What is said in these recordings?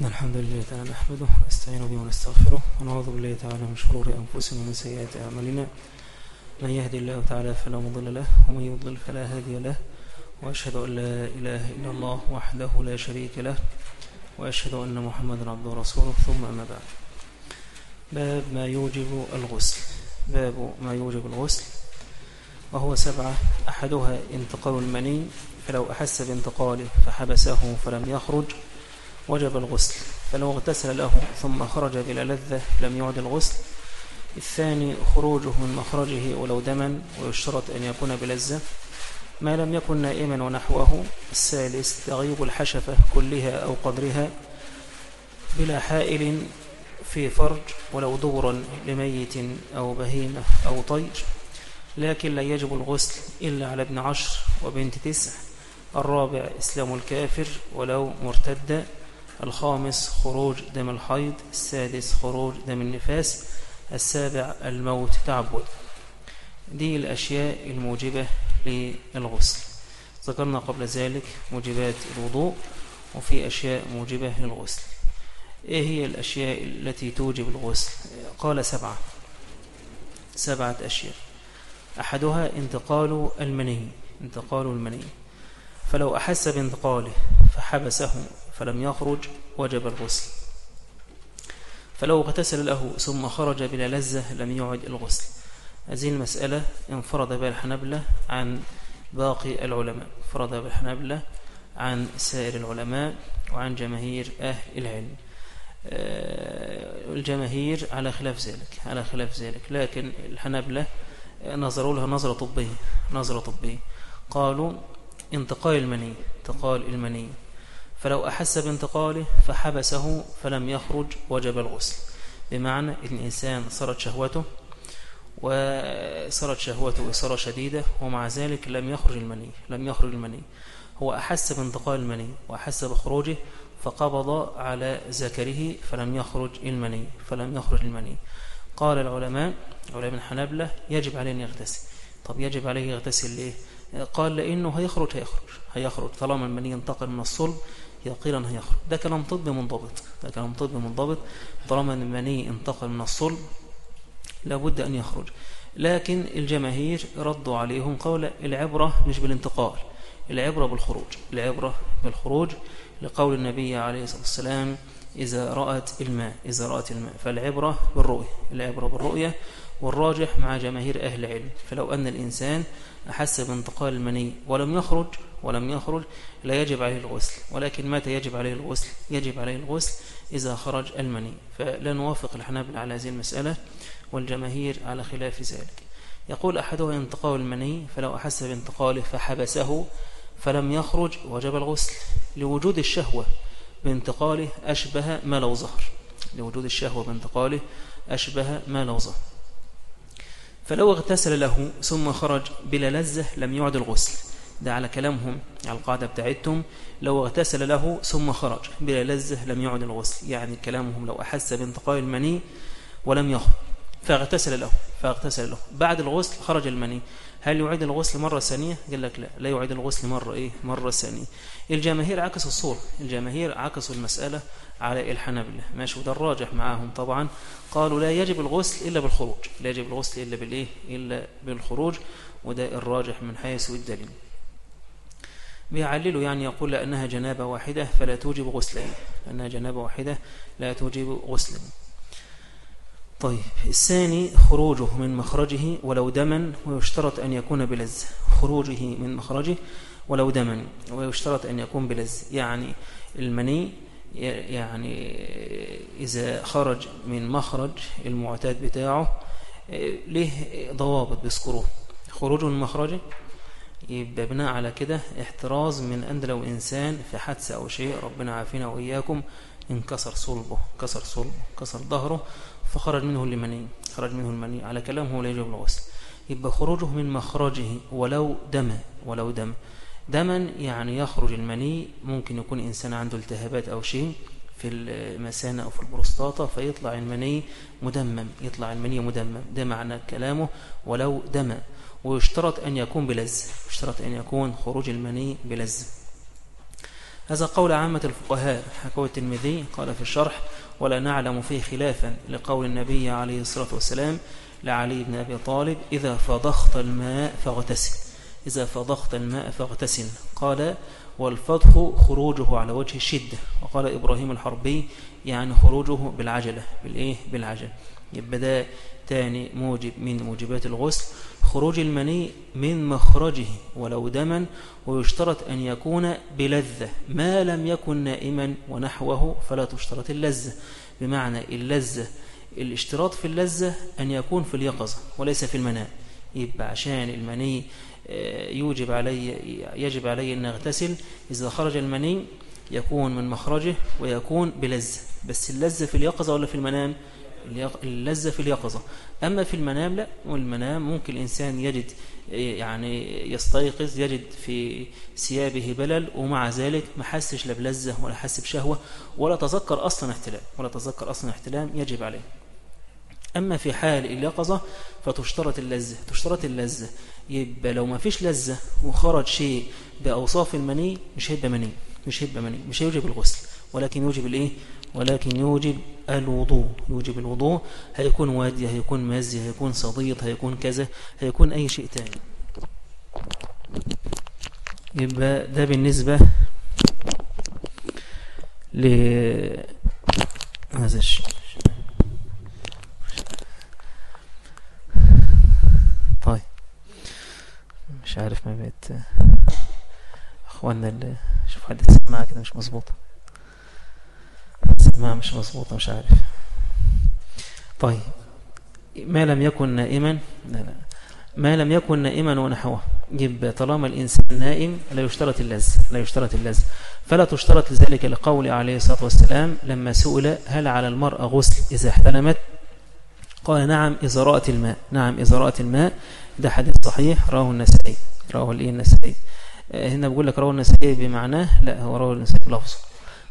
إن الحمد لله تعالى نحمده ونستعين به ونستغفره ونعوذ بالله تعالى من شرور أنفسنا ومن سيئات أعمالنا. من يهدي الله تعالى فلا مضل له ومن يضلل فلا هادي له. وأشهد أن لا إله إلا الله وحده لا شريك له وأشهد أن محمدا عبده ورسوله. ثم أما بعد. باب ما يوجب الغسل. باب ما يوجب الغسل. وهو سبعة. أحدها انتقال المني فلو أحس بانتقاله فحبسه فلم يخرج. وجب الغسل فلو اغتسل له ثم خرج بلا لذة لم يعد الغسل. الثاني خروجه من مخرجه ولو دما ويشترط أن يكون بلذة. ما لم يكن نائما ونحوه الثالث تغيب الحشفة كلها أو قدرها بلا حائل في فرج ولو دورا لميت أو بهيمة أو طير. لكن لا يجب الغسل إلا على ابن عشر وبنت تسع. الرابع إسلام الكافر ولو مرتد الخامس خروج دم الحيض السادس خروج دم النفاس السابع الموت تعبد. دي الأشياء الموجبة للغسل. ذكرنا قبل ذلك موجبات الوضوء وفي أشياء موجبة للغسل. إيه هي الأشياء التي توجب الغسل؟ قال سبعة. سبعة أشياء. أحدها انتقال المني انتقال المني. فلو أحس بانتقاله فحبسه فلم يخرج وجب الغسل. فلو اغتسل له ثم خرج بلا لذة لم يعد الغسل. هذه المسألة انفرد بها الحنبلة عن باقي العلماء. انفرد بها الحنبلة عن سائر العلماء وعن جماهير أهل العلم. الجماهير على خلاف ذلك على خلاف ذلك. لكن الحنبلة نظروا لها نظرة طبية نظرة طبية. قالوا انتقال المني انتقال المني فلو أحس بانتقاله فحبسه فلم يخرج وجب الغسل. بمعنى الإنسان صارت شهوته وصارت شهوته إصارة شديدة ومع ذلك لم يخرج المني لم يخرج المني. هو أحس بانتقال المني وأحس بخروجه فقبض على ذكره فلم يخرج المني فلم يخرج المني. قال العلماء علماء الحنابلة يجب عليه أن يغتسل. طب يجب عليه يغتسل ليه؟ قال لأنه هيخرج هيخرج هيخرج. طالما المني ينتقل من الصلب يقينا هيخرج ده كلام طبي منضبط. ده كلام طبي منضبط. طالما المني انتقل من الصلب لابد أن يخرج. لكن الجماهير ردوا عليهم قول العبرة مش بالانتقال العبرة بالخروج. العبرة بالخروج لقول النبي عليه الصلاة والسلام إذا رأت الماء إذا رأت الماء. فالعبرة بالرؤية العبرة بالرؤية والراجح مع جماهير أهل العلم. فلو أن الإنسان أحس بانتقال المني ولم يخرج ولم يخرج لا يجب عليه الغسل ولكن متى يجب عليه الغسل يجب عليه الغسل إذا خرج المني. فلا نوافق الحنابل على هذه المسألة والجماهير على خلاف ذلك. يقول أحدها انتقال المني فلو أحس بانتقاله فحبسه فلم يخرج وجب الغسل. لوجود الشهوة بانتقاله أشبه ما لو ظهر. لوجود الشهوة بانتقاله أشبه ما لو ظهر. فلو اغتسل له ثم خرج بلا لذة لم يعد الغسل. ده على كلامهم على القاعدة بتاعتهم لو اغتسل له ثم خرج بلا لذة لم يعد الغسل يعني كلامهم لو أحس بانتقال المني ولم يخرج. فاغتسل له فاغتسل له. بعد الغسل خرج المني. هل يعيد الغسل مرة ثانية؟ قال لك لا. لا يعيد الغسل مرة إيه؟ مرة ثانية. الجماهير عكسوا الصورة. الجماهير عكسوا المسألة على الحنابلة. ماشي. وده الراجح معاهم طبعا. قالوا لا يجب الغسل إلا بالخروج. لا يجب الغسل إلا بالإيه؟ إلا بالخروج. وده الراجح من حيث الدليل. بيعللوا يعني يقول لأنها جنابة واحدة فلا توجب غسلين لأنها جنابة واحدة لا توجب غسلين طيب الثاني خروجه من مخرجه ولو دما ويشترط أن يكون بلز. خروجه من مخرجه ولو دما ويشترط أن يكون بلز. يعني المني يعني إذا خرج من مخرج المعتاد بتاعه له ضوابط بيذكروه. خروجه من مخرجه يبقى بناء على كده احتراز من أن لو إنسان في حادثة أو شيء ربنا عافينا وإياكم انكسر صلبه كسر صلبه كسر ظهره فخرج منه المني خرج منه المني. على كلامه لا يجب الغسل يبقى خروجه من مخرجه ولو دم ولو دم. دما يعني يخرج المني ممكن يكون إنسان عنده التهابات أو شيء في المثانة أو في البروستاتا فيطلع المني مدمم يطلع المني مدمم. ده معنى كلامه. ولو دم. ويشترط أن يكون بلذة. يشترط أن يكون خروج المني بلذة. هذا قول عامة الفقهاء. حكوى الترمذي قال في الشرح ولا نعلم فيه خلافا لقول النبي عليه الصلاة والسلام لعلي بن أبي طالب إذا فضخت الماء فاغتسل. إذا فضخت الماء فاغتسل. قال والفضخ خروجه على وجه الشدة. وقال إبراهيم الحربي يعني خروجه بالعجلة. بالإيه؟ بالعجل. يبقى ده تاني موجب من موجبات الغسل خروج المني من مخرجه ولو دما ويشترط أن يكون بلذة. ما لم يكن نائما ونحوه فلا تشترط اللذة. بمعنى اللذة الاشتراط في اللذة أن يكون في اليقظة وليس في المنام يبقى عشان المني آه، يوجب علي يجب علي أن أغتسل. إذا خرج المني يكون من مخرجه ويكون بلذة. بس اللذة في اليقظة ولا في المنام؟ اللذة في اليقظة. أما في المنام لا. والمنام ممكن الإنسان يجد يعني يستيقظ يجد في ثيابه بلل ومع ذلك ما حسش لا بلذة ولا حس بشهوة ولا تذكر أصلا احتلام ولا تذكر أصلا احتلام يجب عليه. أما في حال اليقظة فتشترط اللذة. تشترط اللذة. يبقى لو ما فيش لذة وخرج شيء بأوصاف المني مش هيبقى مني مش هيبقى مني مش هيوجب الغسل. ولكن يوجب الإيه؟ ولكن يوجب الوضوء يوجب الوضوء. هيكون وادي هيكون مزي هيكون صديد هيكون كذا هيكون أي شيء تاني. يبقى ده بالنسبة ل هذا الشيء. طيب. مش عارف ما بيت إخواننا اللي شوف حد تسمعها كده مش مظبوطه ما مش مظبوطة مش عارف. طيب ما لم يكن نائما ما لم يكن نائما ونحوه. يبقى طالما الإنسان نائم لا يشترط اللز لا يشترط اللز. فلا تشترط لذلك لقول عليه الصلاة والسلام لما سئل هل على المرأة غسل إذا احتلمت؟ قال نعم إذا رأت الماء. نعم إذا رأت الماء. ده حديث صحيح رواه النسائي رواه الإيه النسائي. آه، هنا بقول لك رواه النسائي بمعناه لا هو رواه النسائي بلفظه.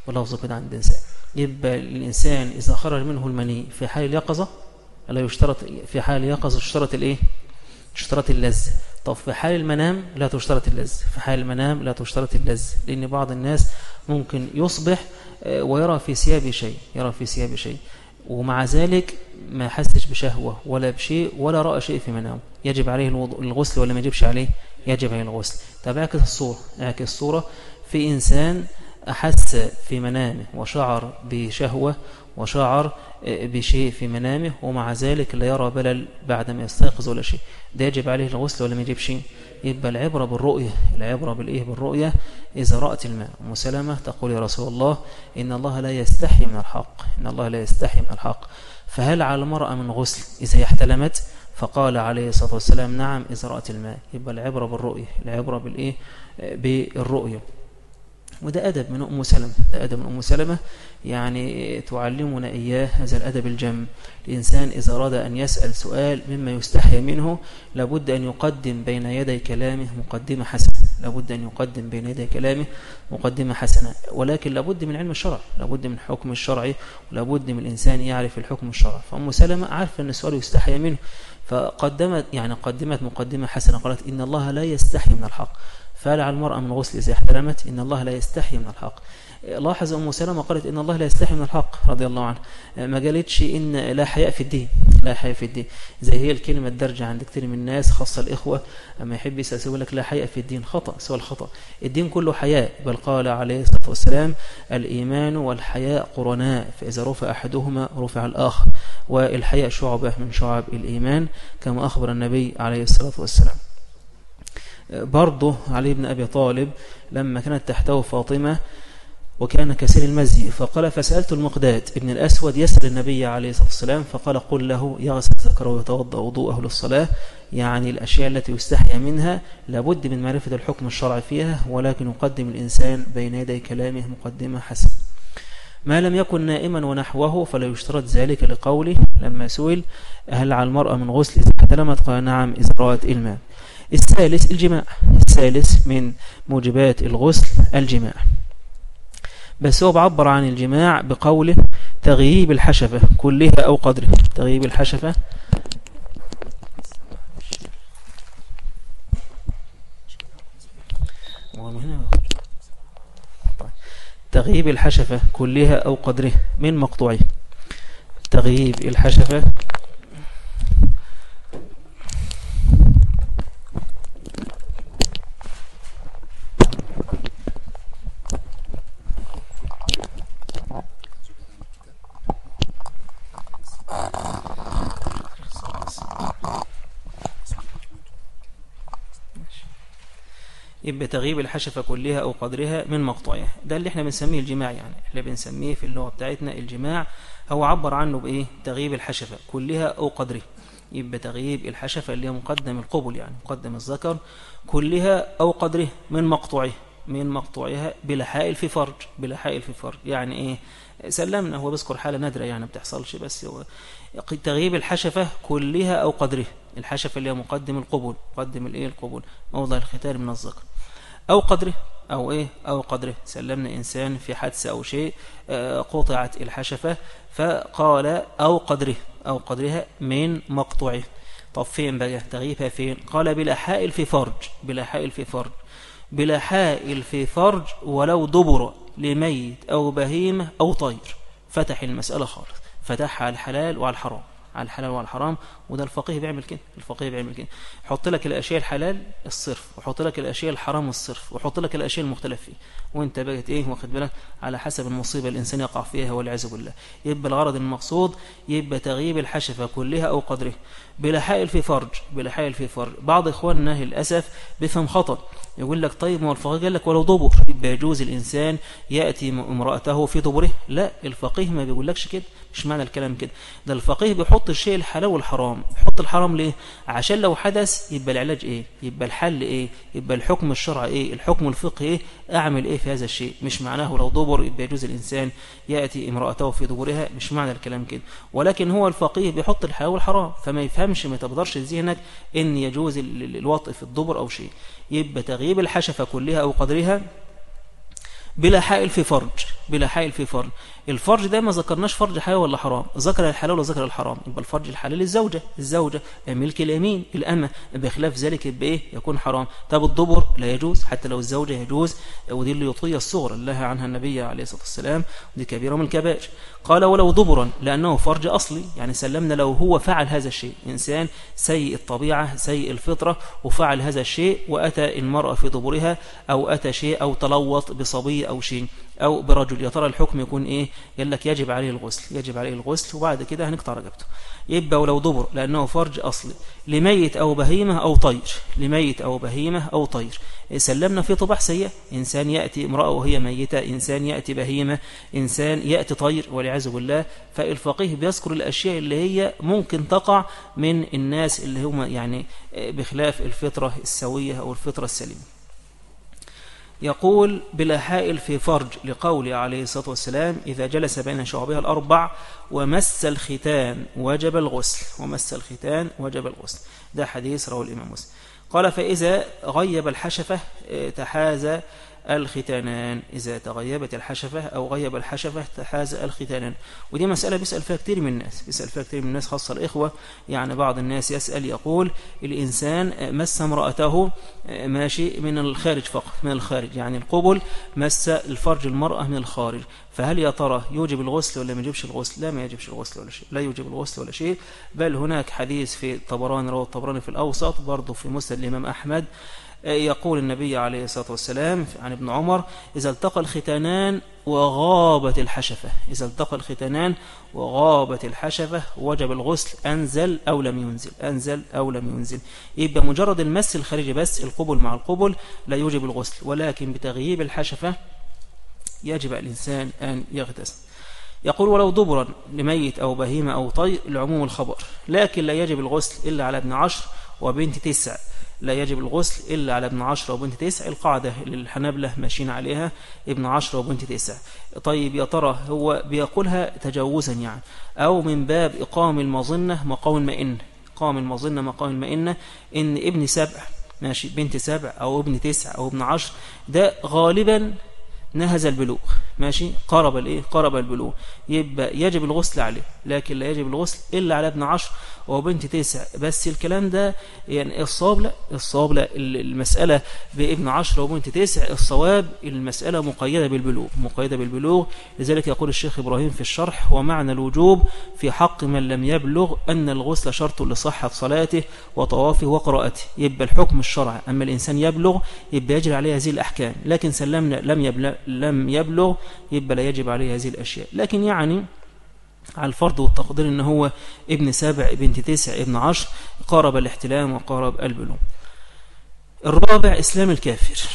بلفظه كده عند النسائي يبقى الإنسان إذا خرج منه المني في حال اليقظة لا يشترط في حال اليقظة يشترط الإيه؟ يشترط اللذ طب في حال المنام لا تشترط اللذ في حال المنام لا تشترط اللذ لأن بعض الناس ممكن يصبح آه، ويرى في ثيابه شيء يرى في ثيابه شيء. ومع ذلك ما حسش بشهوة ولا بشيء ولا رأى شيء في منامه. يجب عليه الغسل ولا ما يجبش عليه؟ يجب عليه الغسل. طب اعكس الصورة. اعكس الصورة. في إنسان أحس في منامه وشعر بشهوة وشعر بشيء في منامه ومع ذلك لا يرى بلل بعد ما يستيقظ ولا شيء. ده يجب عليه الغسل ولا ما يجب شيء. يبقى العبرة بالرؤية العبرة بالإيه؟ بالرؤية. إذا رأت الماء مسلمة تقول يا رسول الله إن الله لا يستحي من الحق إن الله لا يستحي من الحق. فهل على المرأة من غسل إذا احتلمت؟ فقال عليه الصلاة والسلام نعم إذا رأت الماء. يبقى العبرة بالرؤية العبرة بالإيه؟ بالرؤية. وده أدب من أم سلمة. ده أدب من أم سلمة. يعني تعلمنا إياه هذا الأدب الجم. الإنسان إذا أراد أن يسأل سؤال مما يستحي منه لابد أن يقدم بين يدي كلامه مقدمة حسنة. لابد أن يقدم بين يدي كلامه مقدمة حسنة. ولكن لابد من علم الشرع. لابد من حكم الشرعي ولابد من الإنسان يعرف الحكم الشرعي فأم سلمة عارفة أن السؤال يستحي منه. فقدمت يعني قدمت مقدمة حسنة. قالت إن الله لا يستحي من الحق. فلع المرأة من غسل إذا احتلمت إن الله لا يستحي من الحق. لاحظ أم سلمة قالت إن الله لا يستحي من الحق رضي الله عنه. ما قالتش إن لا حياء في الدين لا حياء في الدين. زي هي الكلمة الدرجة عند كثير من الناس خاصة الإخوة أما يحب يسأل لك لا حياء في الدين خطأ سوى الخطأ. الدين كله حياء بل قال عليه الصلاة والسلام الإيمان والحياء قرناء فإذا رفع أحدهما رفع الآخر. والحياء شعبة من شعب الإيمان كما أخبر النبي عليه الصلاة والسلام. برضه علي بن أبي طالب لما كانت تحته فاطمة وكان كثير المزي فقال فسألت المقداد ابن الأسود يسأل النبي عليه الصلاة والسلام فقال قل له يغسل ذكره ويتوضأ وضوءه للصلاة يعني الأشياء التي يستحيا منها لابد من معرفة الحكم الشرعي فيها ولكن يقدم الإنسان بين يدي كلامه مقدمة حسن ما لم يكن نائما ونحوه فلا يشترط ذلك لقوله. لما سئل هل على المرأة من غسل إذا احتلمت قال نعم إذا رأت الماء الثالث الجماع. الثالث من موجبات الغسل الجماع. بس هو بعبر عن الجماع بقوله تغييب الحشفة كلها أو قدره. تغييب الحشفة. تغييب الحشفة كلها أو قدرها من مقطوعه تغييب الحشفة يبقى تغيب الحشفة كلها أو قدرها من مقطوعها ده اللي إحنا بنسميه الجماع يعني. إحنا بنسميه في اللغة بتاعتنا الجماع هو عبر عنه بإيه؟ تغيب الحشفة كلها أو قدرها يبقى تغييب الحشفة اللي هي مقدم القبل يعني مقدم الذكر كلها أو قدرها من مقطوعها من مقطوعها بلا حائل في فرج بلا حائل في فرج. يعني إيه؟ سلمنا هو بذكر حالة نادرة يعني ما بتحصلش بس. هو تغييب الحشفة كلها أو قدرها الحشفة اللي هي مقدم القبول مقدم الإيه القبول. موضع الختان من الذكر. أو قدره أو إيه؟ أو قدره. سلمنا إنسان في حادثة أو شيء آه، قطعت الحشفة فقال أو قدره. أو قدرها من مقطوعه. طب فين بقى؟ تغييبها فين؟ قال بلا حائل في فرج. بلا حائل في فرج. بلا حائل في فرج ولو دبر. لميت أو بهيمة أو طير. فتح المسألة خالص. فتحها على الحلال وعلى الحرام. على الحلال وعلى الحرام. وده الفقيه بيعمل كده. الفقيه بيعمل كده. يحط لك الأشياء الحلال الصرف. ويحط لك الأشياء الحرام الصرف. ويحط لك الأشياء المختلف فيه. وانت بقت إيه واخد بالك؟ على حسب المصيبة الإنسان يقع فيها والعياذ بالله. يبقى الغرض المقصود يبقى تغييب الحشفة كلها أو قدرها بلا حائل في فرج بلا حائل في فرج. بعض إخواننا للأسف بيفهم خطأ. يقول لك طيب ما الفقيه؟ قال لك ولو دبر. يجوز الإنسان يأتي امرأته في دبره. لا الفقيه ما بيقولكش كده. مش معنى الكلام كده. ده الفقيه بيحط الشيء الحلال والحرام. يحط الحرام ليه؟ عشان لو حدث يبقى العلاج إيه؟ يبقى الحل إيه؟ يبقى الحكم الشرعي إيه؟ الحكم الفقهي إيه؟ أعمل إيه في هذا الشيء؟ مش معناه لو دبر يبقى يجوز الإنسان يأتي امرأته في دبرها. مش معنى الكلام كده. ولكن هو الفقيه بيحط الحلال والحرام. فما يفهمش ما تقدرش ذهنك إن يجوز الوطء في الدبر أو شيء. يبقى تغييب الحشفة كلها أو قدرها بلا حائل في فرج بلا حائل في فرج. الفرج ده ما ذكرناش فرج حلال ولا حرام. ذكر الحلال وذكر الحرام. يبقى الفرج الحلال الزوجة. الزوجة ملك اليمين الأمة. بخلاف ذلك يبقى إيه يكون حرام. طب الدبر لا يجوز. حتى لو الزوجة يجوز ودي اللي الصغرى. اللي عنها النبي عليه الصلاة والسلام. ودي كبيرة من الكبائر. قال ولو دبرا لأنه فرج أصلي. يعني سلمنا لو هو فعل هذا الشيء. إنسان سيء الطبيعة سيء الفطرة وفعل هذا الشيء وأتى المرأة في دبرها أو أتى شيء أو تلوط بصبي أو شيء أو برجل يا ترى الحكم يكون إيه؟ قال لك يجب عليه الغسل يجب عليه الغسل وبعد كده هنقطع رقبته. يبقى ولو دبر لأنه فرج أصلي. لميت أو بهيمة أو طير. لميت أو بهيمة أو طير. سلمنا في طباع سيئة. إنسان يأتي امرأة وهي ميتة إنسان يأتي بهيمة إنسان يأتي طير والعياذ بالله. فالفقيه بيذكر الأشياء اللي هي ممكن تقع من الناس اللي هم يعني بخلاف الفطرة السوية أو الفطرة السليمة. يقول بلا حائل في فرج لقول عليه الصلاة والسلام إذا جلس بين شعبها الأربع ومس الختان وجب الغسل ومس الختان وجب الغسل. ده حديث رواه الإمام مسلم. قال فإذا غيب الحشفة تحاز الختانان. إذا تغيبت الحشفة أو غيب الحشفة تحاز الختانان. ودي مسألة بيسأل فيها كثير من الناس بيسأل فيها كثير من الناس خاصة الإخوة. يعني بعض الناس يسأل يقول الإنسان مس امرأته ماشي من الخارج فقط من الخارج. يعني القبل مس الفرج المرأة من الخارج. فهل يا ترى يوجب الغسل ولا ما يجبش الغسل؟ لا ما يجبش الغسل ولا شيء. لا يوجب الغسل ولا شيء. بل هناك حديث في الطبراني رواه الطبراني في الأوسط برضه في مسند الإمام أحمد. يقول النبي عليه الصلاة والسلام عن ابن عمر إذا التقى الختانان وغابت الحشفة. إذا التقى الختانان وغابت الحشفة وجب الغسل أنزل أو لم ينزل أنزل أو لم ينزل. يبقى مجرد المس الخارجي بس القبل مع القبل لا يوجب الغسل. ولكن بتغييب الحشفة يجب الإنسان أن يغتسل. يقول ولو دبرا لميت أو بهيمة أو طير لعموم الخبر. لكن لا يجب الغسل إلا على ابن عشر وبنت تسع. لا يجب الغسل إلا على ابن عشرة وبنت تسع. القاعدة اللي الحنابلة ماشيين عليها ابن عشرة وبنت تسع. طيب يا ترى هو بيقولها تجاوزا يعني. أو من باب إقام المظنة مقام المئنة إقام المظنة مقام المئنة. إن ابن سبع ماشي بنت سبع أو ابن تسع أو ابن عشر ده غالبا نهز البلوغ. ماشي؟ قرب الإيه؟ قرب البلوغ. يبقى يجب الغسل عليه لكن لا يجب الغسل إلا على ابن عشر وبنت تسع. بس الكلام ده يعني الصواب لا الصواب لا. المسألة بابن عشر وبنت تسع الصواب المسألة مقيدة بالبلوغ مقيدة بالبلوغ. لذلك يقول الشيخ إبراهيم في الشرح ومعنى الوجوب في حق من لم يبلغ أن الغسل شرط لصحة صلاته وطوافه وقراءته. يبقى الحكم الشرع. أما الإنسان يبلغ يبقى يجري عليه هذه الأحكام. لكن سلمنا لم يبلغ, لم يبلغ يبقى لا يجب عليه هذه الأشياء. لكن يعني على الفرض والتقدير ان هو ابن سبع ابن تسع ابن عشر قارب الاحتلام وقارب البلوغ. الرابع إسلام الكافر.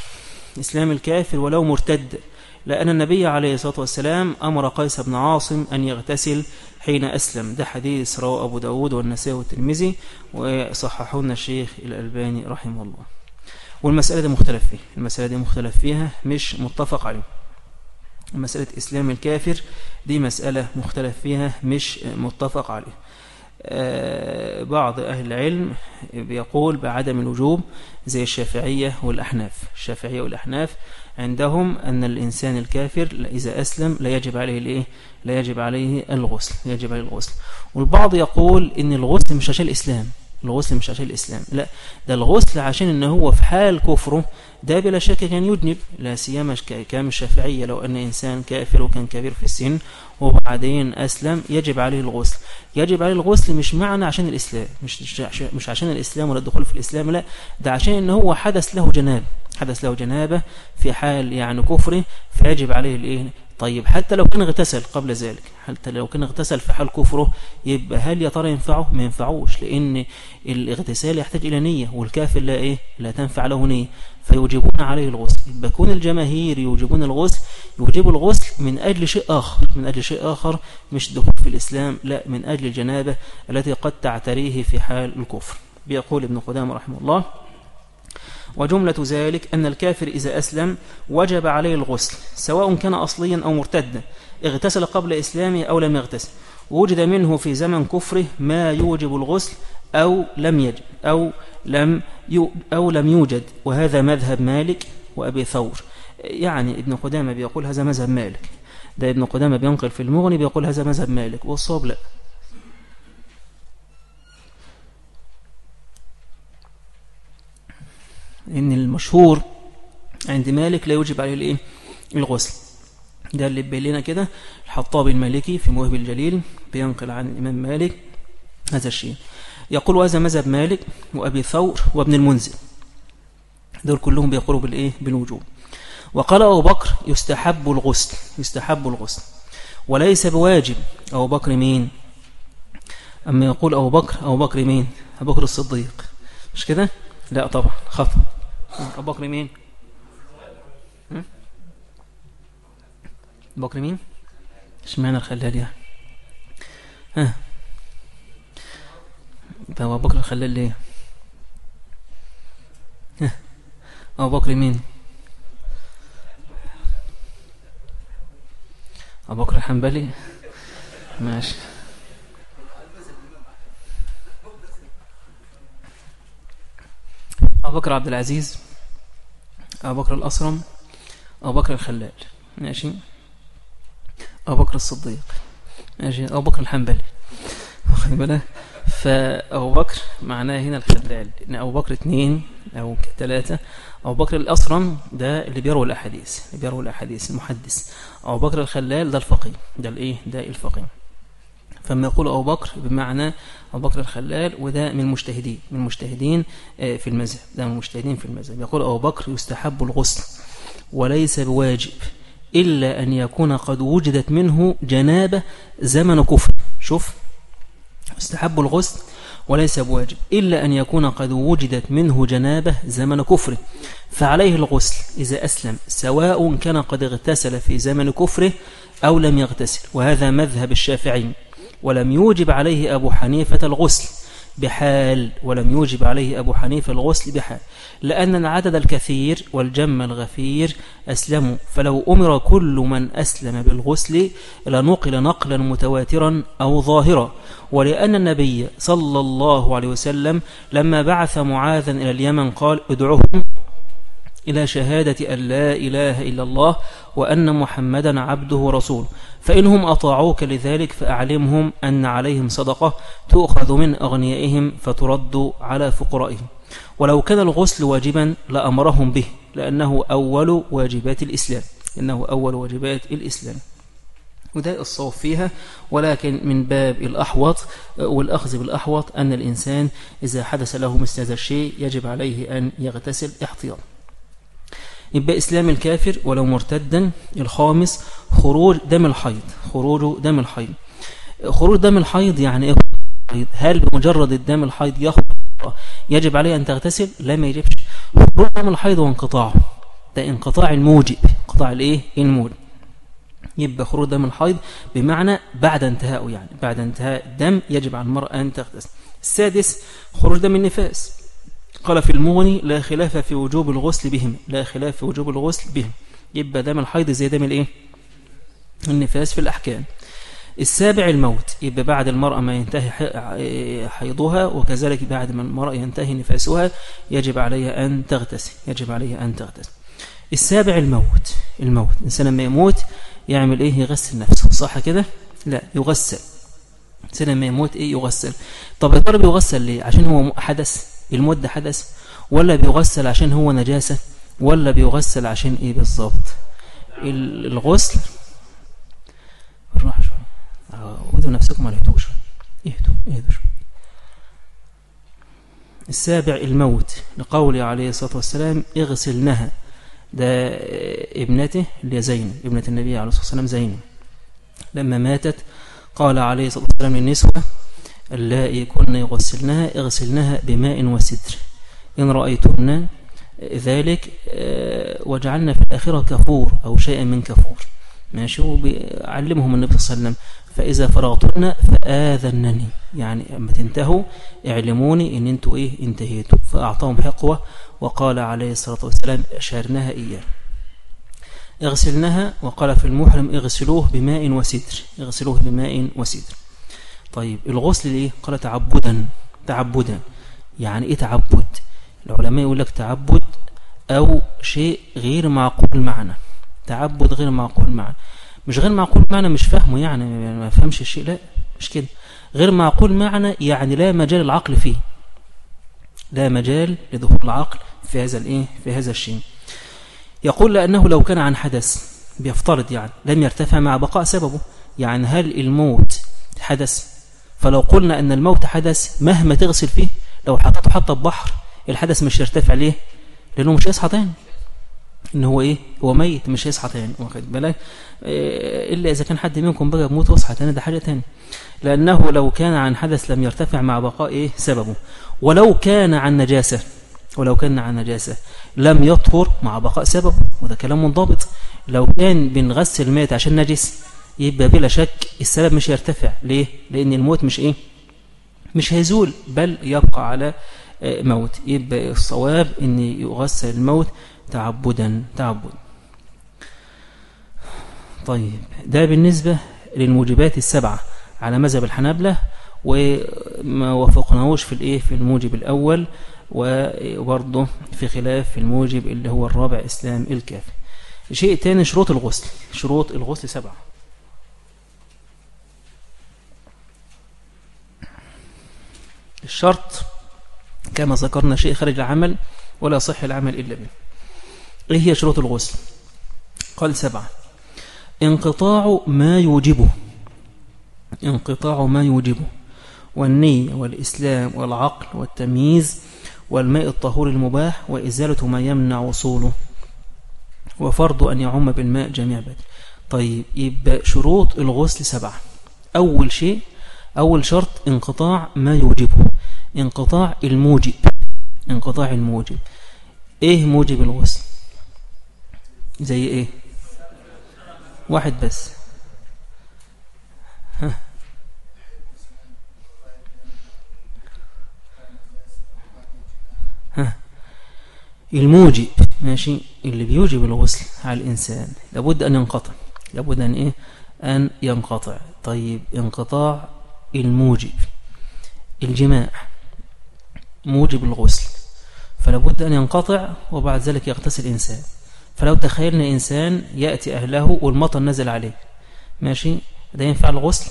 إسلام الكافر ولو مرتد لأن النبي عليه الصلاة والسلام أمر قيس بن عاصم أن يغتسل حين أسلم. ده حديث رواه أبو داود والنسائي والترمذي وصححونا الشيخ الألباني رحمه الله. والمسألة دي مختلف فيها. المسألة دي مختلف فيها مش متفق عليه. مسألة إسلام الكافر دي مسألة مختلف فيها مش متفق عليه. آه، بعض أهل العلم بيقول بعدم الوجوب زي الشافعية والأحناف. الشافعية والأحناف عندهم أن الإنسان الكافر إذا أسلم لا يجب عليه الإيه؟ لا يجب عليه الغسل يجب عليه الغسل. والبعض يقول إن الغسل مش عشان الإسلام الغسل مش عشان الإسلام لا ده الغسل عشان إن هو في حال كفره ده بلا شك كان يجنب لا سيما كام الشافعية لو أن إنسان كافر وكان كبير في السن وبعدين أسلم يجب عليه الغسل. يجب عليه الغسل مش معنى عشان الإسلام مش مش عشان الإسلام ولا الدخول في الإسلام لا ده عشان إن هو حدث له جناب حدث له جنابة في حال يعني كفره فيجب عليه الإيه؟ طيب حتى لو كان اغتسل قبل ذلك؟ حتى لو كان اغتسل في حال كفره؟ يبقى هل يا ترى ينفعه؟ ما ينفعوش لأن الاغتسال يحتاج إلى نية والكافر لا إيه؟ لا تنفع له نية فيوجبون عليه الغسل. يبقى كون الجماهير يوجبون الغسل يوجبوا الغسل من أجل شيء آخر من أجل شيء آخر مش دخول في الإسلام لا من أجل الجنابة التي قد تعتريه في حال الكفر. بيقول ابن قدام رحمه الله وجملة ذلك أن الكافر إذا أسلم وجب عليه الغسل سواء كان أصليا أو مرتدا اغتسل قبل إسلامه أو لم يغتسل. وجد منه في زمن كفره ما يوجب الغسل أو لم يجب أو لم أو لم يوجد. وهذا مذهب مالك وأبي ثور. يعني ابن قدامة بيقول هذا مذهب مالك. ده ابن قدامة بينقل في المغني بيقول هذا مذهب مالك. والصواب لا. إن المشهور عند مالك لا يوجب عليه الإيه؟ الغسل. ده اللي بين لنا كده الحطابي المالكي في موهب الجليل بينقل عن الإمام مالك هذا الشيء. يقول هذا مذهب مالك وأبي ثور وابن المنذر. دول كلهم بيقولوا بالإيه؟ بالوجوب. وقال أبو بكر يستحب الغسل يستحب الغسل. وليس بواجب. أبو بكر مين؟ أما يقول أبو بكر أبو بكر مين؟ أبو بكر الصديق. مش كده؟ لا طبعا خطأ. أبو بكر مين؟ أبو بكر مين؟ إشمعنى الخلال يعني؟ ها؟ أبو بكر الخلال ليه؟ ها؟ أبو بكر مين؟ أبو بكر الحنبلي؟ ماشي. أبو بكر عبد العزيز؟ أبو بكر الأصرم أبو بكر الخلال ماشي؟ أبو بكر الصديق ماشي؟ أبو بكر الحنبلي واخد بالك؟ فأبو بكر معناه هنا الخلال إن أبو بكر اثنين أو ثلاثة أبو بكر الأصرم ده اللي بيروي الأحاديث اللي بيروي الأحاديث المحدث. أبو بكر الخلال ده الفقيه ده الإيه؟ ده الفقيه. فما يقول أبو بكر بمعنى أبو بكر الخلال وده من المجتهدين من المجتهدين آه، في المذهب ده من المجتهدين في المذهب. يقول أبو بكر يستحب الغسل وليس بواجب إلا أن يكون قد وجدت منه جنابة زمن كفر. شوف يستحب الغسل وليس بواجب إلا أن يكون قد وجدت منه جنابة زمن كفره فعليه الغسل إذا أسلم سواء كان قد اغتسل في زمن كفره أو لم يغتسل وهذا مذهب الشافعي. ولم يوجب عليه أبو حنيفة الغسل بحال ولم يوجب عليه أبو حنيفة الغسل بحال. لأن العدد الكثير والجم الغفير أسلموا فلو أمر كل من أسلم بالغسل لنقل نقلا متواترا أو ظاهرا. ولأن النبي صلى الله عليه وسلم لما بعث معاذا إلى اليمن قال ادعوهم إلى شهادة أن لا إله إلا الله وأن محمدا عبده ورسوله. فإنهم أطاعوك لذلك فأعلمهم أن عليهم صدقة تؤخذ من أغنيائهم فترد على فقرائهم. ولو كان الغسل واجبا لأمرهم به لأنه أول واجبات الإسلام. إنه أول واجبات الإسلام. وده الصوف فيها. ولكن من باب الأحوط والأخذ بالأحوط أن الإنسان إذا حدث له مثل هذا الشيء يجب عليه أن يغتسل احتياطا. يبقى إسلام الكافر ولو مرتدا الخامس خروج دم الحيض خروج دم الحيض. خروج دم الحيض يعني إيه هل بمجرد الدم الحيض يخرج؟ يجب عليه أن تغتسل؟ لا ما يجبش. خروج دم الحيض وانقطاعه ده انقطاع الموجب انقطاع الإيه؟ الموجب. يبقى خروج دم الحيض بمعنى بعد انتهائه يعني بعد انتهاء الدم يجب على المرأة أن تغتسل. السادس خروج دم النفاس. قال في المغني لا خلاف في وجوب الغسل بهم لا خلاف في وجوب الغسل بهم. يبقى دم الحيض زي دم الايه؟ النفاس في الأحكام. السابع الموت يبقى بعد المرأة ما ينتهي حيضها وكذلك بعد ما المرأة ينتهي نفاسها يجب عليها أن تغتسل يجب عليها أن تغتسل. السابع الموت الموت. الإنسان لما يموت يعمل إيه؟ يغسل نفسه. صح كده؟ لا يغسل. الإنسان لما يموت إيه؟ يغسل. طب يا ترى بيغسل ليه؟ عشان هو حدث. الموت ده حدث ولا بيغسل عشان هو نجاسة ولا بيغسل عشان إيه بالظبط؟ الغسل بالراحة شوية. خذوا نفسكم اهدوا شوية اهدوا اهدوا شوية. السابع الموت. لقوله عليه الصلاة والسلام اغسلنها ده ابنته اللي زينب ابنة النبي عليه الصلاة والسلام زينب. لما ماتت قال عليه الصلاة والسلام للنسوة اللائي كن يغسلنها اغسلنها بماء وستر. إن رأيتن ذلك آه، وجعلنا في الآخرة كفور أو شيئا من كفور. ماشي؟ وبيعلمهم النبي صلى الله عليه وسلم فإذا فرغتن فآذنني. يعني أما تنتهوا اعلموني إن أنتوا إيه؟ انتهيتوا. فأعطاهم حقوة وقال عليه الصلاة والسلام أشارناها إياه. اغسلنها وقال في المحرم اغسلوه بماء وسدر اغسلوه بماء وسدر طيب الغسل ليه قال تعبدا تعبدا. يعني إيه تعبد؟ العلماء يقول لك تعبد أو شيء غير معقول معنى. تعبد غير معقول معنى. مش غير معقول معنى مش فاهمه يعني ما فهمش الشيء لا مش كده. غير معقول معنى يعني لا مجال العقل فيه. لا مجال لدخول العقل في هذا الإيه؟ في هذا الشيء. يقول لأنه لو كان عن حدث بيفترض يعني لم يرتفع مع بقاء سببه. يعني هل الموت حدث فلو قلنا أن الموت حدث مهما تغسل فيه لو حطته حتى ببحر الحدث مش يرتفع ليه؟ لأنه مش هيصحى تاني إن هو إيه؟ هو ميت مش هيصحى تاني واخد بالك؟ إيه إلا إذا كان حد منكم بقى بموت واصحى تاني ده حاجة تاني لأنه لو كان عن حدث لم يرتفع مع بقاء إيه؟ سببه. ولو كان عن نجاسة ولو كان عن نجاسة لم يطهر مع بقاء سببه. وده كلام منضبط. لو كان بنغسل ميت عشان نجس يبقى بلا شك السبب مش يرتفع. ليه؟ لأن الموت مش إيه؟ مش هيزول بل يبقى على آه، موت. يبقى الصواب إن يغسل الموت تعبدا تعبد طيب ده بالنسبة للموجبات السبعة على مذهب الحنابلة وما وافقناهوش في الإيه؟ في الموجب الأول وبرضه في خلاف في الموجب اللي هو الرابع إسلام الكافي. شيء تاني شروط الغسل. شروط الغسل سبعة. الشرط كما ذكرنا شيء خارج العمل ولا صح العمل إلا به إيه هي شروط الغسل؟ قال سبعة. انقطاع ما يوجبه. انقطاع ما يوجبه. والنية والإسلام والعقل والتمييز والماء الطهور المباح وإزالة ما يمنع وصوله. وفرض أن يعم بالماء جميع بدل طيب يبقى شروط الغسل سبعة. أول شيء أول شرط انقطاع ما يوجبه انقطاع الموجب. انقطاع الموجب. إيه موجب الغسل؟ زي إيه؟ واحد بس. ها. ها. الموجب. ماشي. اللي بيوجب الغسل على الإنسان لابد أن ينقطع. لابد أن إيه؟ أن ينقطع. طيب انقطاع الموجب الجماع موجب الغسل. فلا بد أن ينقطع وبعد ذلك يغتسل الإنسان فلو تخيلنا إنسان يأتي أهله والمطر نزل عليه. ماشي؟ ده ينفع الغسل؟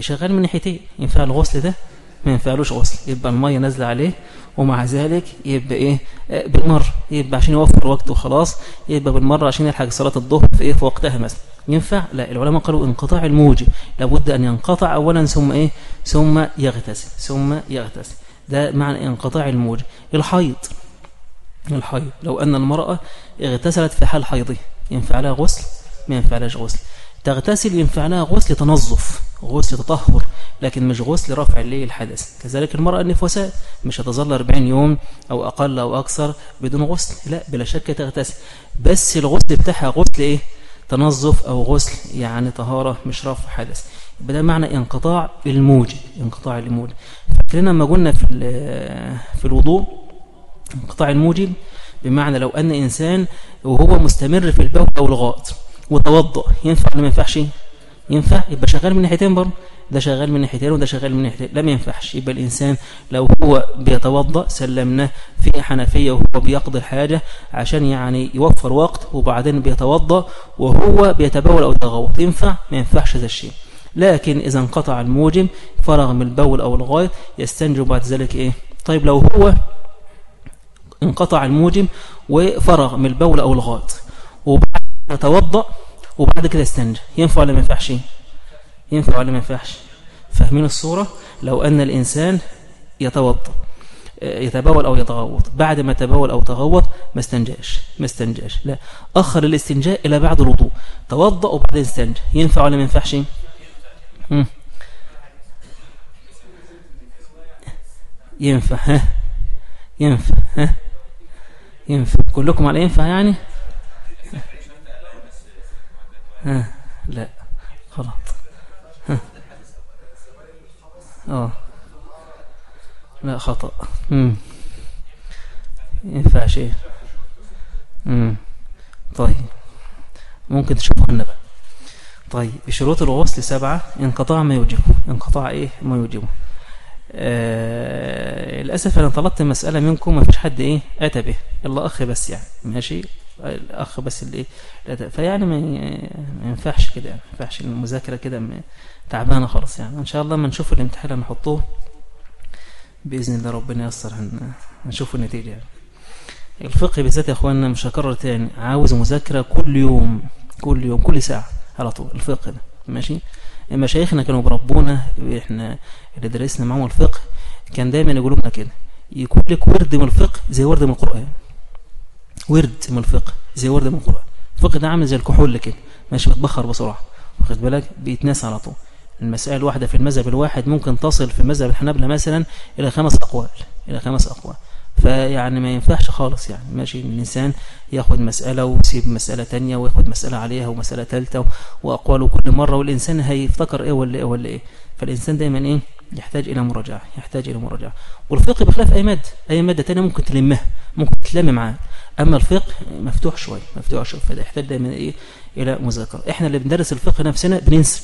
شغال من ناحيتين. ينفع الغسل ده ما ينفعلوش غسل يبقى المية نازلة عليه ومع ذلك يبقى إيه؟ بالمرة يبقى عشان يوفر وقته وخلاص يبقى بالمرة عشان يلحق صلاة الظهر في إيه؟ في وقتها مثلا. ينفع؟ لا العلماء قالوا انقطاع الموجب لابد أن ينقطع اولا ثم إيه؟ ثم يغتسل ثم يغتسل. ده معنى انقطاع الموجب. الحيض الحيض لو أن المرأة اغتسلت في حال حيضه ينفع لها غسل؟ ما ينفع لهاش غسل. تغتسل ينفع لها غسل تنظف غسل تطهر لكن مش غسل رفع الليل الحدث. كذلك المرأة النفوساء مش هتظل 40 يوم أو أقل أو أكثر بدون غسل. لا بلا شك تغتسل. بس الغسل بتاعها غسل إيه؟ تنظف أو غسل يعني طهارة مش رفع حدث. يبقى ده معنى انقطاع الموجب انقطاع الموجب فاكرين لما قلنا في في الوضوء انقطاع الموجب بمعنى لو أن إنسان وهو مستمر في البول أو الغائط وتوضأ ينفع ولا ما ينفعش؟ ينفع؟ يبقى شغال من ناحيتين برضه. ده شغال من ناحيتين وده شغال من ناحيتين. لا ما ينفعش. يبقى الإنسان لو هو بيتوضأ سلمناه في حنفية وهو بيقضي الحاجة عشان يعني يوفر وقت وبعدين بيتوضأ وهو بيتبول أو يتغوط. ينفع؟ ما ينفعش هذا الشيء. لكن إذا انقطع الموجب فرغ من البول أو الغاية يستنجب بعد ذلك إيه؟ طيب لو هو انقطع الموجب وفرغ من البول أو الغاية وبعد يتوضأ وبعد كده يستنجى ينفع ولا ما ينفعش؟ ينفع ولا ما ينفعش؟ فاهمين الصورة؟ لو أن الإنسان يتوضأ يتبول أو يتغوط. بعد ما تبول أو تغوط ما استنجاش. ما استنجاش. لا. أخر الاستنجاء إلى بعد الوضوء. توضأ وبعدين استنجى ينفع ولا ما ينفعش؟ ينفع. ها؟ ينفع. ها؟ ينفع. كلكم على ينفع يعني؟ ها لا غلط. ها. آه. لا خطأ. امم ينفع شيء. امم طيب. ممكن تشوفوا لنا بقى. طيب شروط الغسل سبعة انقطاع ما يوجبه. انقطاع إيه؟ ما يوجبه. آه للأسف أنا طلبت مسألة منكم ما فيش حد إيه؟ أتى به. إلا أخ بس يعني. ماشي؟ الأخ بس اللي إيه فيعني ما ينفعش كده يعني ما ينفعش المذاكرة كده تعبانة خالص يعني. إن شاء الله ما نشوف الامتحان اللي نحطوه بإذن الله ربنا ييسر هنشوف النتيجة يعني. الفقه بالذات يا إخواننا مش هكرر تاني عاوز مذاكرة كل يوم كل يوم كل ساعة على طول الفقه ده. ماشي؟ مشايخنا كانوا بربونا إحنا اللي درسنا معاهم الفقه كان دايما يقولوا لنا كده. يكون لك ورد من الفقه زي ورد من القرآن. ورد من الفقه زي ورد من القرآن. الفقه ده عامل زي الكحول كده ماشي بتبخر بسرعة. واخد بالك؟ بيتناس على طول. المسائل الواحدة في المذهب الواحد ممكن تصل في المذهب الحنابلة مثلا إلى خمس أقوال إلى خمس أقوال. فيعني ما ينفعش خالص يعني ماشي؟ الإنسان ياخد مسألة ويسيب مسألة تانية وياخد مسألة عليها ومسألة ثالثة وأقواله كل مرة والإنسان هيفتكر إيه ولا إيه ولا إيه. فالإنسان دايما إيه؟ يحتاج إلى مراجعة يحتاج إلى مراجعة. والفقه بخلاف أي مادة أي مادة تانية ممكن تلمها ممكن تلم معاه أما الفقه مفتوح شوي مفتوح شوي فده يحتاج دايما إيه؟ إلى مذاكرة. إحنا اللي بندرس الفقه نفسنا بننسى